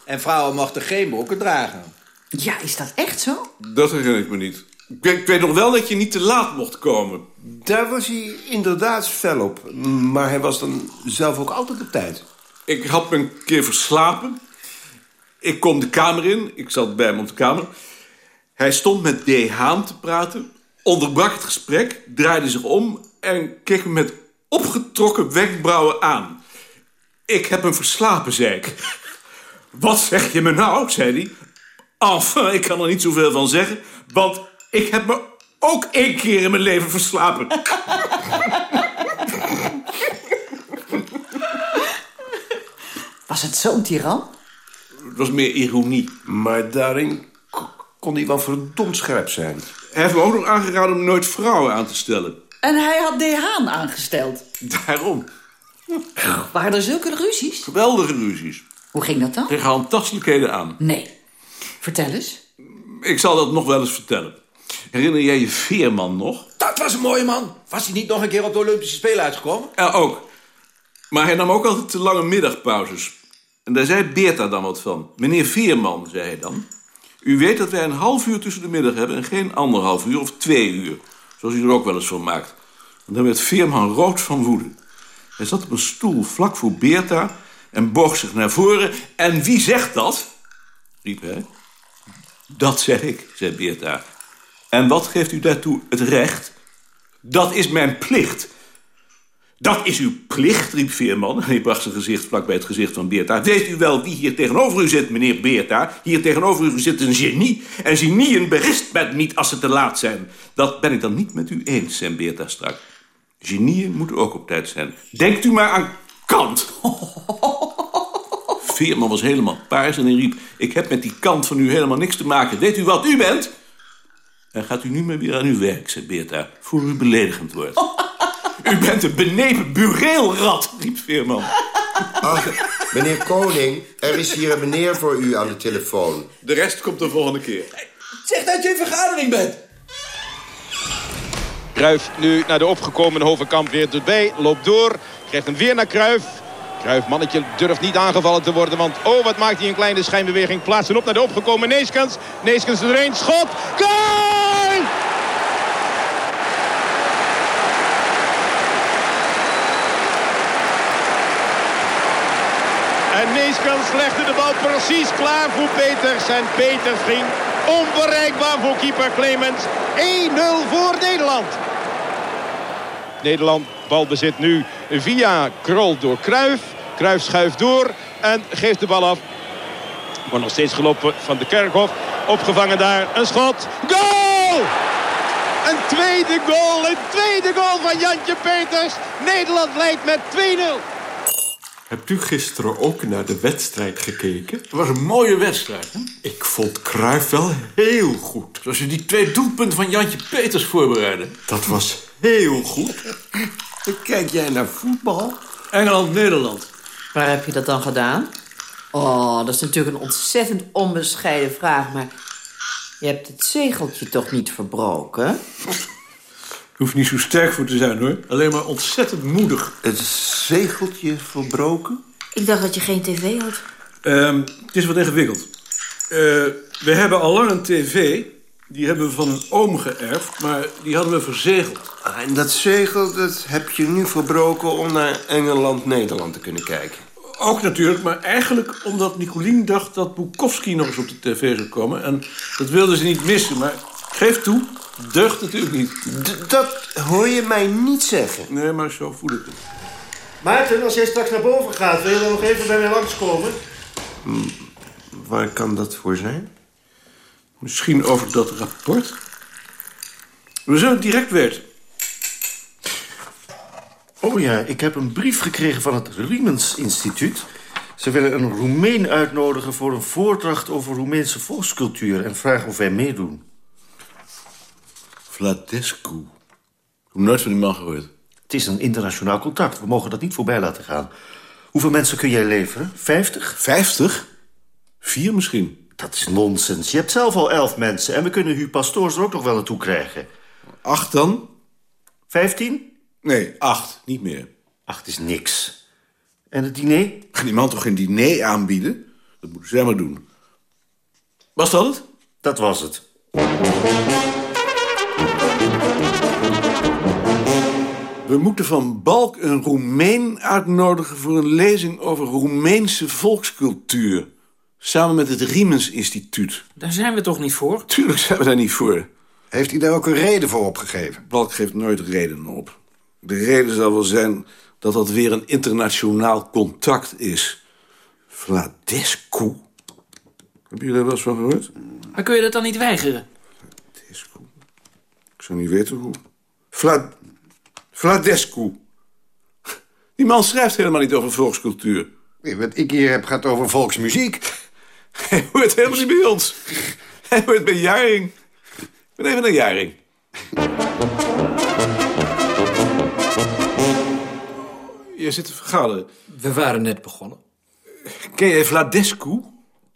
En vrouwen mochten geen broeken dragen. Ja, is dat echt zo? Dat herinner ik me niet. Ik weet, ik weet nog wel dat je niet te laat mocht komen. Daar was hij inderdaad fel op. Maar hij was dan zelf ook altijd op tijd. Ik had me een keer verslapen. Ik kom de kamer in. Ik zat bij hem op de kamer. Hij stond met D. Haan te praten. Onderbrak het gesprek. Draaide zich om. En keek me met opgetrokken wenkbrauwen aan. Ik heb hem verslapen, zei ik. Wat zeg je me nou, zei hij. Enfin, ik kan er niet zoveel van zeggen. Want ik heb me ook één keer in mijn leven verslapen. Was het zo'n tiran? Het was meer ironie. Maar daarin kon hij wel verdomd scherp zijn. Hij heeft me ook nog aangeraden om nooit vrouwen aan te stellen. En hij had De Haan aangesteld. Daarom. Waren er zulke ruzies? Geweldige ruzies. Hoe ging dat dan? Tegen handtastelijkheden aan. Nee. Vertel eens. Ik zal dat nog wel eens vertellen. Herinner jij je Veerman nog? Dat was een mooie man. Was hij niet nog een keer op de Olympische Spelen uitgekomen? Ja, ook. Maar hij nam ook altijd te lange middagpauzes. En daar zei Beerta dan wat van. Meneer Veerman, zei hij dan. U weet dat wij een half uur tussen de middag hebben... en geen anderhalf uur of twee uur. Zoals u er ook wel eens van maakt. En dan werd Veerman rood van woede. Hij zat op een stoel vlak voor Beerta... en boog zich naar voren. En wie zegt dat? riep hij. Dat zeg ik, zei Beerta. En wat geeft u daartoe het recht? Dat is mijn plicht. Dat is uw plicht, riep Veerman. En hij bracht zijn gezicht vlak bij het gezicht van Beerta. Weet u wel wie hier tegenover u zit, meneer Beerta? Hier tegenover u zit een genie. En genieën berist men niet als ze te laat zijn. Dat ben ik dan niet met u eens, zei Beerta strak. Genieën moeten ook op tijd zijn. Denkt u maar aan Kant. Veerman was helemaal paars en hij riep... Ik heb met die kant van u helemaal niks te maken. Weet u wat u bent? En gaat u nu maar weer aan uw werk, zei Beerta, voor u beledigend wordt. u bent een benepen bureelrat, riep Veerman. Ach, meneer Koning, er is hier een meneer voor u aan de telefoon. De rest komt de volgende keer. Zeg dat je in vergadering bent. Kruif nu naar de opgekomen Hovenkamp weer erbij. Loopt door. Krijgt hem weer naar Kruif. Kruif, mannetje, durft niet aangevallen te worden. Want, oh, wat maakt hij een kleine schijnbeweging. Plaatsen op naar de opgekomen Neeskens. Neeskens erin. Schot. Goal! Neeskens legde de bal precies klaar voor Peters. En Peters ging onbereikbaar voor keeper Clemens. 1-0 voor Nederland. Nederland balbezit nu via Krol door Kruif. Kruif schuift door en geeft de bal af. Wordt nog steeds gelopen van de Kerkhof. Opgevangen daar. Een schot. Goal! Een tweede goal. Een tweede goal van Jantje Peters. Nederland leidt met 2-0. Hebt u gisteren ook naar de wedstrijd gekeken? Het was een mooie wedstrijd, hè? Ik vond Cruijff wel heel goed. Zoals je die twee doelpunten van Jantje Peters voorbereidde. Dat was heel goed. Kijk jij naar voetbal? Engeland-Nederland. Waar heb je dat dan gedaan? Oh, dat is natuurlijk een ontzettend onbescheiden vraag, maar... Je hebt het zegeltje toch niet verbroken? Hoeft niet zo sterk voor te zijn, hoor. Alleen maar ontzettend moedig. Het zegeltje verbroken? Ik dacht dat je geen tv had. Ehm, het is wat ingewikkeld. Eh, we hebben al lang een tv. Die hebben we van een oom geërfd, maar die hadden we verzegeld. Ah, En dat zegel dat heb je nu verbroken om naar Engeland-Nederland te kunnen kijken. Ook natuurlijk, maar eigenlijk omdat Nicolien dacht dat Bukowski nog eens op de tv zou komen. En dat wilde ze niet missen, maar geef toe, deugt natuurlijk niet. dat hoor je mij niet zeggen. Nee, maar zo voel ik het. Maarten, als jij straks naar boven gaat, wil je dan nog even bij mij langskomen? Hm, waar kan dat voor zijn? Misschien over dat rapport? We zullen het direct weten. Oh ja, ik heb een brief gekregen van het Riemens Instituut. Ze willen een Roemeen uitnodigen voor een voordracht over Roemeense volkscultuur... en vragen of wij meedoen. Vladescu. Ik heb nooit van die man gehoord. Het is een internationaal contact. We mogen dat niet voorbij laten gaan. Hoeveel mensen kun jij leveren? Vijftig? Vijftig? Vier misschien. Dat is nonsens. Je hebt zelf al elf mensen... en we kunnen Hu Pastoors er ook nog wel naartoe krijgen. Acht dan? Vijftien? Nee, acht. Niet meer. Acht is niks. En het diner? Kan die man toch geen diner aanbieden? Dat moeten zij maar doen. Was dat het? Dat was het. We moeten van Balk een Roemeen uitnodigen voor een lezing over Roemeense volkscultuur. Samen met het Riemens Instituut. Daar zijn we toch niet voor? Tuurlijk zijn we daar niet voor. Heeft hij daar ook een reden voor opgegeven? Balk geeft nooit redenen op. De reden zal wel zijn dat dat weer een internationaal contact is. Vladescu. Heb je daar wel eens van gehoord? Maar kun je dat dan niet weigeren? Ik zou niet weten hoe. Vlad... Vladescu. Die man schrijft helemaal niet over volkscultuur. Nee, wat ik hier heb gaat over volksmuziek. Hij hoort helemaal niet bij ons. Hij hoort bij Jaring. Ik ben even naar Jaring. Je zit te vergaderen. We waren net begonnen. Ken jij Vladescu?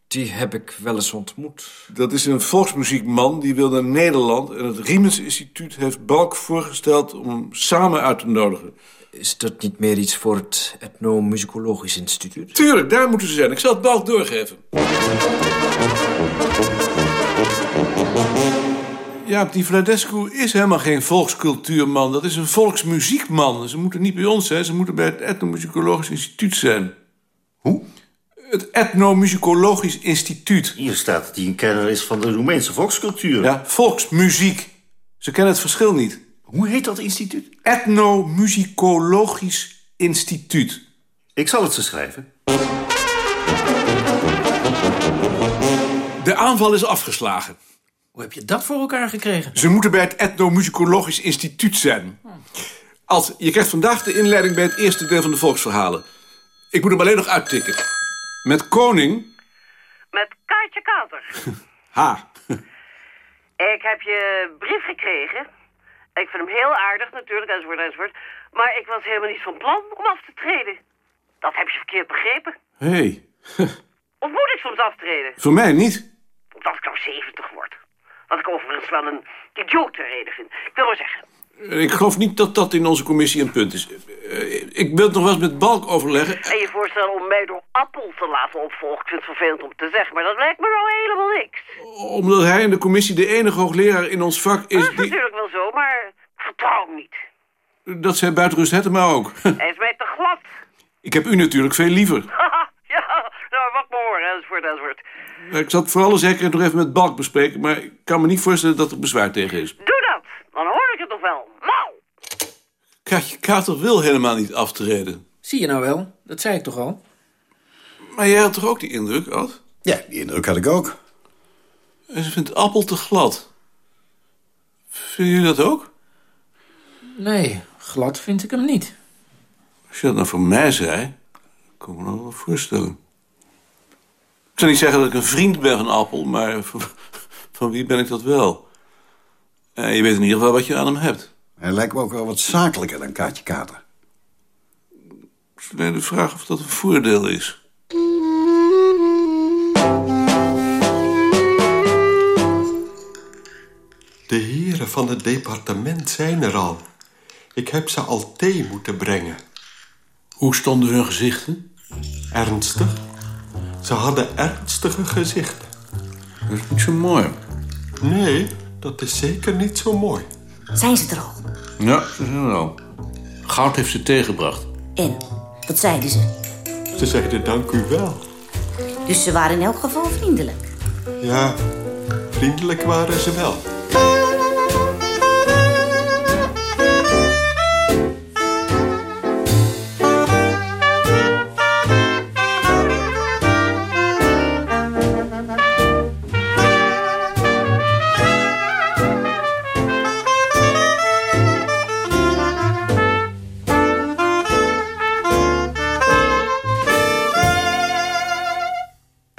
Die heb ik wel eens ontmoet. Dat is een volksmuziekman die wil naar Nederland... en het Riemens Instituut heeft Balk voorgesteld om hem samen uit te nodigen. Is dat niet meer iets voor het Ethnomusicologisch Instituut? Tuurlijk, daar moeten ze zijn. Ik zal het Balk doorgeven. Ja, die Vladescu is helemaal geen volkscultuurman. Dat is een volksmuziekman. Ze moeten niet bij ons zijn, ze moeten bij het Ethnomusicologisch Instituut zijn. Hoe? Het Ethnomusicologisch Instituut. Hier staat dat hij een kenner is van de Roemeense volkscultuur. Ja, volksmuziek. Ze kennen het verschil niet. Hoe heet dat instituut? Ethnomusicologisch Instituut. Ik zal het ze schrijven. De aanval is afgeslagen. Hoe heb je dat voor elkaar gekregen? Ze moeten bij het Ethnomusicologisch Instituut zijn. Als, je krijgt vandaag de inleiding bij het eerste deel van de volksverhalen. Ik moet hem alleen nog uittikken. Met koning... Met Kaatje Kater. Ha. Ik heb je brief gekregen. Ik vind hem heel aardig natuurlijk, enzovoort, enzovoort. Maar ik was helemaal niet van plan om af te treden. Dat heb je verkeerd begrepen. Hé, hey. Of moet ik soms aftreden? voor mij niet. Omdat ik nou 70 word. Wat ik overigens wel een idiote reden vind. Ik wil maar zeggen. Ik geloof niet dat dat in onze commissie een punt is. Eh, Ik wil het nog wel eens met Balk overleggen. En je voorstel om mij door Appel te laten opvolgen. Ik vind het vervelend om te zeggen, maar dat lijkt me nou helemaal niks. Omdat hij in de commissie de enige hoogleraar in ons vak Dat is is die... natuurlijk wel zo, maar ik vertrouw hem niet. Dat zei buitenrust Hettema ook. Hij is mij te glad. Ik heb u natuurlijk veel liever. ja, nou, wat me horen, enzovoort, enzovoort. Ik zal het voor alle zekerheid nog even met Balk bespreken... maar ik kan me niet voorstellen dat er bezwaar tegen is. Doe dat, hoor ik het nog wel. Katje Kater wil helemaal niet aftreden. Zie je nou wel? Dat zei ik toch al? Maar jij had toch ook die indruk, Ad? Ja, die indruk had ik ook. En ze vindt Appel te glad. Vinden jullie dat ook? Nee, glad vind ik hem niet. Als je dat nou voor mij zei, kan ik me dat wel voorstellen. Ik zou niet zeggen dat ik een vriend ben van Appel, maar van, van wie ben ik dat wel? Eh, je weet in ieder geval wat je aan hem hebt. Hij lijkt me ook wel wat zakelijker dan Kaatje Kater. Het is alleen de vraag of dat een voordeel is. De heren van het departement zijn er al. Ik heb ze al thee moeten brengen. Hoe stonden hun gezichten? Ernstig. Ze hadden ernstige gezichten. Dat is niet zo mooi. Nee, dat is zeker niet zo mooi. Zijn ze er al? Ja, ze zijn er al. Goud heeft ze tegengebracht. En? Wat zeiden ze? Ze zeiden dank u wel. Dus ze waren in elk geval vriendelijk. Ja, vriendelijk waren ze wel.